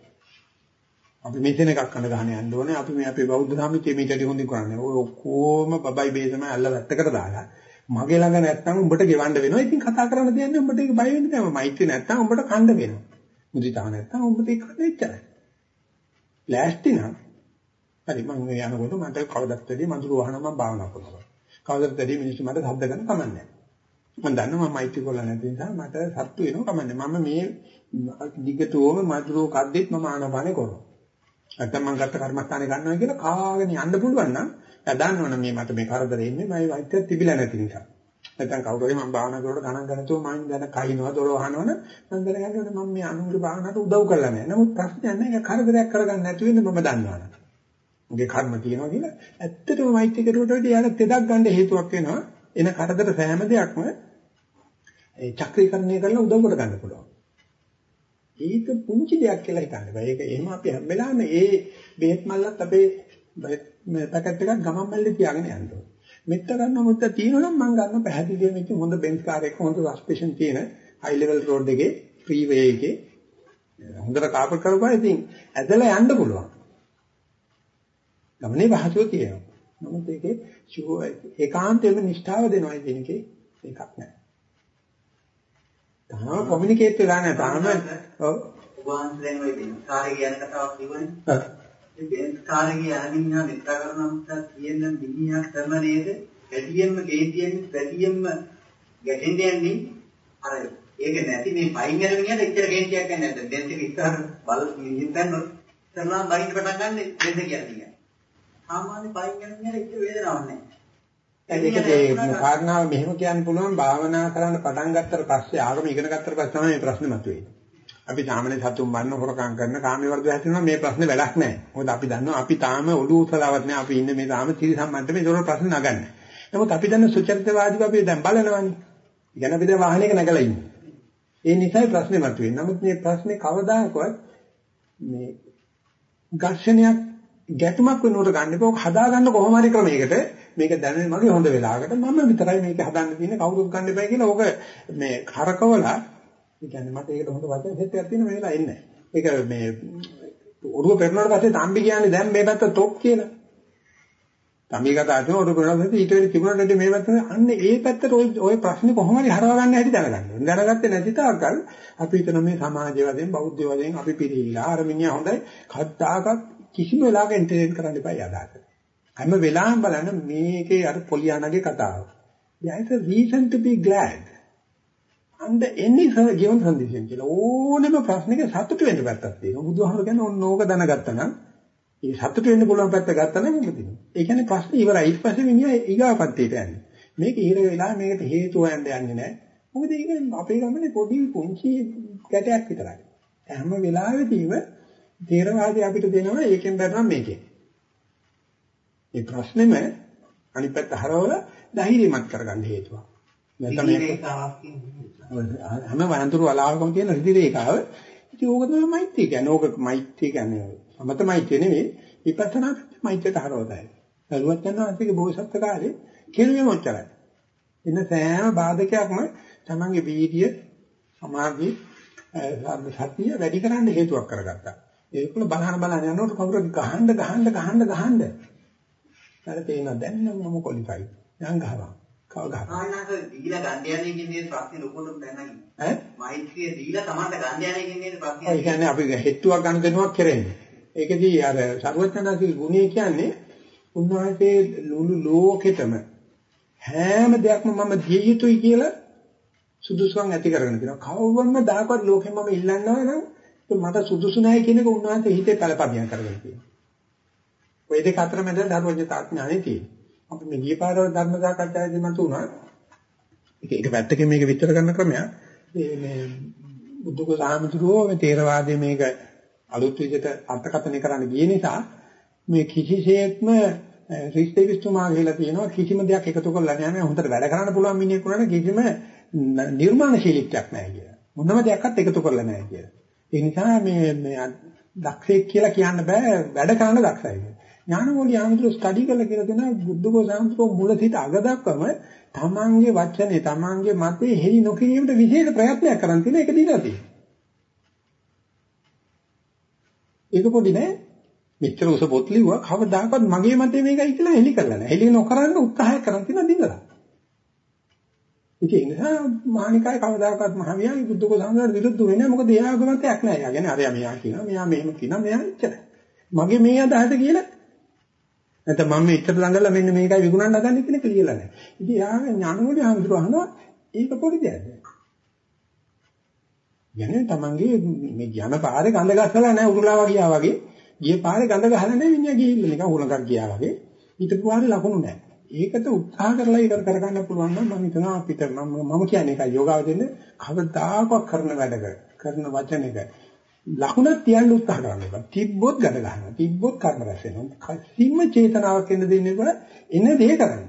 අපි මෙතන එකක් කන ගහන යන්න ඕනේ. අපි මේ අපේ බෞද්ධ සාමිතිය මීටදී හොඳින් කරන්නේ. ඔය ඔක්කොම බබයි බේසම අල්ල වැත්තකට දාලා මගේ ළඟ නැත්තම් උඹට ගෙවන්න වෙනවා. ඉතින් කතා කරන්න දෙයක් නෑ. උඹට ඒක බය වෙන්න දෙයක්. මෛත්‍රී නැත්තම් උඹට කණ්ඩ වෙනවා. මුදිතාව නැත්තම් උඹට ඒක කන්න එච්චරයි. ලෑස්ති නම් හරි මම මේ යනකොට මට කවදත් වැඩි මඳුර වහන මම භාවනා කරනවා. කවදත් වැඩි මිනිස්සු මට ශබ්ද ගන්න කමන්නේ මම දන්නවා මම මෛත්‍රී කරලා නැති නිසා මට සත්තු වෙනවා කමන්නේ. මම මේ දිගටම මధుරෝ කද්දෙත් මම ආනපානේ කරනවා. නැත්නම් මම ගත්ත කර්මස්ථානේ ගන්නවා කියලා කාගෙන යන්න පුළුවන් නම් එයා දන්නවනේ මේ මට මේ කරදරේ ඉන්නේ මම වෛද්‍යත් තිබිලා නැති නිසා. නැත්නම් කවුරු හරි මම භාවනා කරනකොට ගණන් ගන්නතෝ මම දැන කයින්නවා දොර වහනවනේ මම දැනගන්නවා මම මේ අනුන්ගේ භාවනාවට උදව් කරලා නැහැ. නමුත් ප්‍රශ්නයක් නැහැ ඒක කරදරයක් කරගන්න නැති වෙන්නේ මම දන්නවනේ. උගේ කර්ම තියෙනවා කියලා ඇත්තටම මෛත්‍රී කරුවට වැඩි යාල තෙදක් ගන්න හේතුවක් වෙනවා. එන කරදර සෑම දෙයක්ම ඒ චක්‍රීකරණය කරලා උදව් කර ගන්න පුළුවන්. ඒක පුංචි දෙයක් කියලා හිතන්න බෑ. ඒක එහෙම අපි හැම වෙලාවෙම ඒ බෙහෙත් මල්ලත් අපේ මේ පැකට් එකක් ගමන් මල්ලේ තියාගෙන යන්න ඕනේ. මෙත්ත ගන්න මොකද තියෙනවනම් මම ගන්න පැහැදිලිව මේක හොඳ බෙන්ස් කාර් එකක හොඳ සස්පෙන්ෂන් තියෙන හයි ලෙවල් රෝඩ් එකේ ෆ්‍රී වේ එකේ හොඳට කාපට් කරපුවා ඉතින් ඇදලා යන්න පුළුවන්. ගමනේ පහසුව තියෙනවා. නමුත් ඒකේ ඒකාන්තයෙන්ම නිෂ්ඨාව දෙනවා කියන එකේ එකක් නැහැ. තාම කොමියුනිකේට් වෙලා නැහැ. තාම ඔව්. වහන්සේන් ওই බෙන්ස්කාරේ කියන කතාවක් කිව්වනේ. බෙන්ස්කාරේ යනින්නා මෙත්තා කරනවා කියන මිනිහා කරන නේද? වැඩියෙන්ම කේන්තියෙන් වැඩියෙන්ම ගැටෙන්න යන්නේ අර ඒක නැති මේ පයින් යන මිනිහට එච්චර කේන්තියක් ගන්න නැද්ද? බෙන්ස් එක ඉස්සර බල හිතන්නොත් කරලා බයින් පටන් ගන්න බෙන්ස් කියන්නේ. සාමාන්‍ය පයින් යන මිනිහට එච්චර වේදනාවක් නැහැ. ඒකට ඒ කාරණාව මෙහෙම කියන්න පුළුවන් භාවනා කරන්න පටන් ගත්තට පස්සේ ආගම ඉගෙන ගත්තට පස්සේ තමයි මේ ප්‍රශ්නේ මතුවෙන්නේ. අපි සාමාන්‍ය සතුන් බන්න හොරකම් කරන කාමයේ වර්ධය හැදෙනවා මේ ප්‍රශ්නේ වැඩක් නැහැ. මොකද අපි දන්නවා අපි තාම ඔළුව උසලාවත් නැහැ. අපි ඉන්නේ මේ තාම ත්‍රිසම්මන්ත මේ දොර ප්‍රශ්න නගන්නේ. නමුත් අපි දන්න සුචරිතවාදීව අපි දැන් බලනවානේ. ඉගෙන අපි දැන් වාහනයක නැගලා ඉන්නේ. ඒ නිසායි ප්‍රශ්නේ මතුවෙන්නේ. නමුත් මේ ප්‍රශ්නේ කවදාකවත් මේ ඝර්ෂණයක් ගැටුමක් වෙනුවට ගන්න එපා. ඔක හදාගන්න කොහොම හරි ක්‍රමයකට මේක දැනෙන්නේ මගේ හොඳ වෙලාවකට මම විතරයි මේක හදන්න තියෙන්නේ කවුරුත් ගන්න එපා කියලා ඕක මේ කරකවලා ඒ කියන්නේ මට ඒකට හොඳ වචන සෙට් එකක් තියෙන මේලා එන්නේ. ඒක මේ ඔරුව පෙරනකොට පස්සේ තම්බි කියන්නේ දැන් මේ පැත්ත තොප් කියලා. තම්බි කතා කරන ඔරුව පෙරනකොට ඊට වෙලෙ තිබුණාට ඇටි මේ පැත්ත අන්න ඒ පැත්තට ওই ওই ප්‍රශ්නේ කොහොමද හරවා ගන්න හැටි දැනගන්න. දැනගත්තේ නැති තාක්කල් අපි හිතන මේ සමාජය වශයෙන් බෞද්ධ වශයෙන් අපි පිළිහිලා ආර්මිනියා හොඳයි කද්දාකත් කිසිම වෙලාවක එන්ටර්ටේන් කරන්න එපා යදාට. හැම වෙලාවෙම බලන්න මේකේ අර පොලියානගේ කතාව. There is a reason to be glad. And any given condition කියලා ඕනෙම ප්‍රශ්නයක සතුට වෙන්න පැත්තක් තියෙනවා. බුදුහාමර කියන්නේ ඕන ඕක දැනගත්තා නම් ඒ සතුට වෙන්න පුළුවන් පැත්ත ගත්තා නම් මොකද වෙන්නේ? ඒ කියන්නේ ප්‍රශ්නේ ඉවරයි. ඊට පස්සේ මිනිහා ඊගාපත්තේට යන්නේ. මේක ඉහිර වෙලා මේකට හේතු හොයන්න යන්නේ නැහැ. මොකද ඒක අපේ ගමනේ පොඩි පුංචි ගැටයක් විතරයි. හැම වෙලාවෙදීම තේරවාදී අපිට දෙනවා ඒකෙන් බැලුවම මේකෙන්. මේ ප්‍රශ්නේම අනිත් පැත්ත හරවල ධෛර්යමත් කරගන්න හේතුවක්. නැත්නම් මේක හැම වයන්තුරු අලාවකම තියෙන රිදි රේඛාව. ඉතින් ඕක තමයි මෛත්‍රිය කියන්නේ. ඕක මෛත්‍රිය කියන්නේ සමත මෛත්‍රිය නෙවෙයි විපස්සනා මෛත්‍රියට හරවතයි. දරුවත් යනවා අන්තික බෝසත්ත්ව කාලේ කෙරුවේ මොච්චරයි. එන සෑම බාධකයක්ම තමන්ගේ වීර්ය සමාධි සතිය වැඩි කරන්න හේතුවක් කරගත්තා. ඒකල බලහන බලහන යනකොට කවුරුද ගහන්න ගහන්න ගහන්න ගහන්න. අර තේිනවා දැන් නම් මම ක්වොලිෆයි. දැන් ගහනවා. කව ගහනවා. ආනහක දීලා ගන්න යන්නේ කියන්නේ ප්‍රශ්නේ ලොකුටම දැනගන්න. ඈ? මෛත්‍රිය දීලා Tamanta ගන්න යන්නේ කියන්නේ ප්‍රශ්නේ. ඒ කියන්නේ අපි හෙට්ටුවක් ගන්න දෙනුවක් කරන්නේ. ඒකදී අර සර්වඥාන්සේ ගුණය කියන්නේ උන්වහන්සේ ලුළු ලෝකෙටම හැම දෙයක්ම මම දිය යුතුයි කියලා සුදුසුකම් ඇති කරගෙන තියෙනවා. කවවම දායකවත් ලෝකෙ මම ඉල්ලන්නවා නම් මට සුදුසු නැහැ කියන එක උන්වහන්සේ හිතේ පළපදියම් කරගෙන තියෙනවා. ওই දෙක අතර මැද ධර්මඥතා ඥානෙ තියෙනවා. අපි මේ ගියපාරවල ධර්ම සාකච්ඡාවේදී මත උනා ඒක එක පැත්තකින් මේක විස්තර කරන ක්‍රමයක්. මේ බුද්ධක සාමිතුරෝ මේ තේරවාදයේ මේක අලුත් විදිහට අර්ථකථනය කරන්න ගිය නිසා මේ කිසිසේත්ම රිස්තේවිස්තුමා කියලා තියෙනවා කිසිම දෙයක් එකතු කරලා නෑ මේ හොඳට වැඩ කරන්න පුළුවන් මිනිහෙක් වුණාට කිසිම නිර්මාණශීලීත්වයක් නැහැ කියලා. මොනම දෙයක්වත් එකතු කරලා නැහැ කියලා. ඒ නිසා මේ මේ දක්ෂයෙක් කියලා කියන්න බෑ වැඩ කරන්න දක්ෂයි කියලා. ඥානවෝලි ආමතුරු ස්ටඩි කරලා කියලා දෙනවා බුද්ධකෝ සාමතුරු මුල සිට අග දක්වම තමන්ගේ වචනේ තමන්ගේ මතේ හෙලි නොකිරීමට විශේෂ ප්‍රයත්නයක් කරන් තියෙන එක දීලා තියෙනවා. ඒක පොඩි නෑ. මෙච්චර උස පොත් ලිව්වා කවදාකවත් මගේ මතේ මේකයි කියලා හෙලි කරලා නෑ. හෙලි නොකරන්න උත්සාහය කරන් තියෙන දිනලා. ඉතින් ඒ නිසා මහානිකාය කවදාකවත් මහවියාගේ බුද්ධකෝ සාමතුරුට විරුද්ධ වෙන්නේ නෑ. මොකද එයාගේ මතයක් නෑ. එයා කියන්නේ අරයා මෙයා කියනවා. මෙයා මෙහෙම කියනවා. මෙයා ඉච්චරයි. මගේ මේ අදහස කියලා නැත්නම් මම මෙච්චර ළඟලා මෙන්න මේකයි විකුණන්න හදන්නේ කියන එක කියලා නැහැ. ඉතින් යාගේ ඥානවලදී හඳුර අහනවා ඒක පොඩි දෙයක්ද? යන්නේ තමන්ගේ මේ යන පාරේ ගඳ ගස්සලා නැහැ උරුලාවා ගියා වගේ. ගිය පාරේ ගඳ ගහලා නැහැ විඤ්ඤා ගිහිල්ලා නිකන් උලඟක් ගියා වගේ. ඊට පාරේ ලකුණු නැහැ. ඒකට උත්සාහ කරලා ඒක කරගන්න පුළුවන් නම් මම හිතනවා අපිට මම මම කියන්නේ ඒකයි යෝගාව දෙන්නේ කවදාකවත් කරන වැඩක කරන වචනයක ලකුණක් තියන්න උත්සාහ කරන්න එපා. තිබ්බොත් ගඳ ගන්නවා. තිබ්බොත් කර්ම රැස් වෙනවා. කිසිම චේතනාවක් එන්න දෙන්නේ නැහැ. එන දේ කරන්න.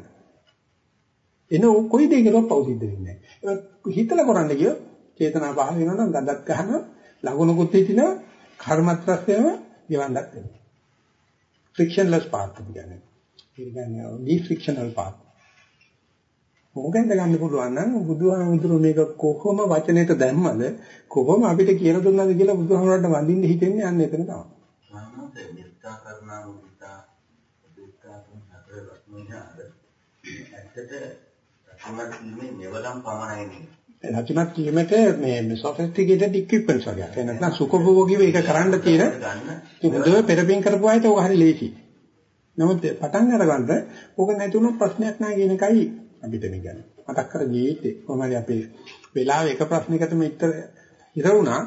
එන කොයි දෙයකටවත් පෞසිද්ධ වෙන්නේ නැහැ. ඒක හිතලා කරන්න ගියොත් චේතනා පහල වෙනවා නම් ගඳක් ගන්නවා. ලකුණුකුත් හිටිනවා. කර්මත් රැස් වෙනවා. ගෙවන්නත් වෙනවා. frictionless path කියන්නේ. ඒ කියන්නේ ඩිෆ්‍රික්ෂනල් path. මොකෙන්ද ගන්න පුළුවන් නම් බුදුහාමුදුරු මේක කොහොම වචනෙට දැම්මද කොහොම අපිට කියලා දුන්නාද කියලා බුදුහාමුදුරන්ට වඳින්න හිතෙන්නේ අන්න එතන තමයි. මනෝත මෙත්තා කරුණා මුදිතා උපේක්ඛා තුන් හතර රත්නෝහාද ඇත්තට රතුණක් කියන්නේ මෙවලම් පමණයි නේ. රතුණක් කීමට මේ සොෆිස්ටිකේටඩ් ඉක්විප්මන්ට්ස් වගේ. ඒ නැත්නම් සුඛභෝගීව ඒක කරන්න තියෙන හොඳ පෙරපින් කරපු අයට ඕක හරි ලේසි. නමුත් පටන් අරගන්න ඕක නැතුණු ප්‍රශ්නයක් නැහැ කියන එකයි අපිට මේ ගැන. මතක් කර ජීවිතේ කොහොමද අපේ වෙලාව එක ප්‍රශ්නයකට මෙච්චර ඉර වුණා.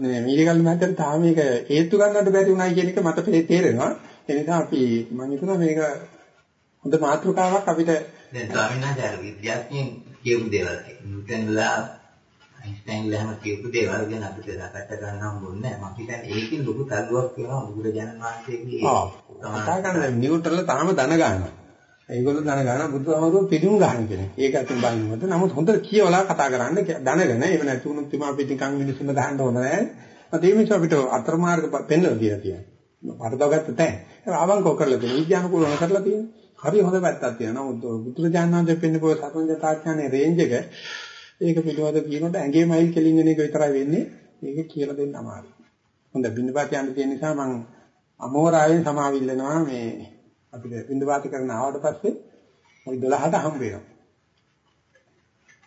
මේ මීලිකල් මහත්තයාට තාම මේක හේතු ගන්නට බැරි වුණයි කියන එක මට තේරෙනවා. ඒ නිසා අපි මම හිතනවා මේක හොඳ මාතෘකාවක් අපිට දැන් ස්වාමීන් වහන්සේ අර විද්‍යාඥයන් කියපු දේවල් නිව්ටන්ලා අයින්ස්ටයින්ලා හැම කියපු දේවල් ගැන අපිට සාකච්ඡා කරන්න හම්බුන්නේ නැහැ. මම හිතන්නේ ඒකෙන් ලොකු තල්ලුවක් වෙනවා බුදුරජාණන් වහන්සේගේ ආ කතා කරන්නේ නිව්ටන්ලා තාම දන ගන්නවා. ඒගොල්ලෝ දැනගන්න බුදුහාමුදුරුවෝ පිළිුම් ගන්න කෙනෙක්. ඒක අතින් බලනකොට නමුත් හොඳට කියවලා කතා කරන්න දැනගෙන ඒක නැති වුණොත් ඉතින් අපි නිකන් මිනිස්සුන්ව දාන්න ඕන නැහැ. මත මේ මිනිස්සු අපිට අතරමාර්ග පෙන්වලා කියලා තියෙනවා. පරදවගත්ත තැන්. ඒක අවංකව කරලා තියෙනවා. විද්‍යානුකූලව කරලා තියෙනවා. හරි හොඳ පැත්තක් තියෙනවා. නමුත් බුදුරජාණන් වහන්සේ පෙන්නපු සතරඥතාඥානයේ රේන්ජ් එක ඒක පිළිවෙත කියනකොට ඇඟේ මයිල් කෙලින් වෙන එක විතරයි වෙන්නේ. ඒක කියලා දෙන්න අමාරුයි. හොඳ බින්දපාත යන්න තියෙන නිසා මම අමෝරායෙන් සමාවිල්ලනවා මේ අපිට බින්දපාත කරන ආවට පස්සේ ওই 12ට හම්බ වෙනවා.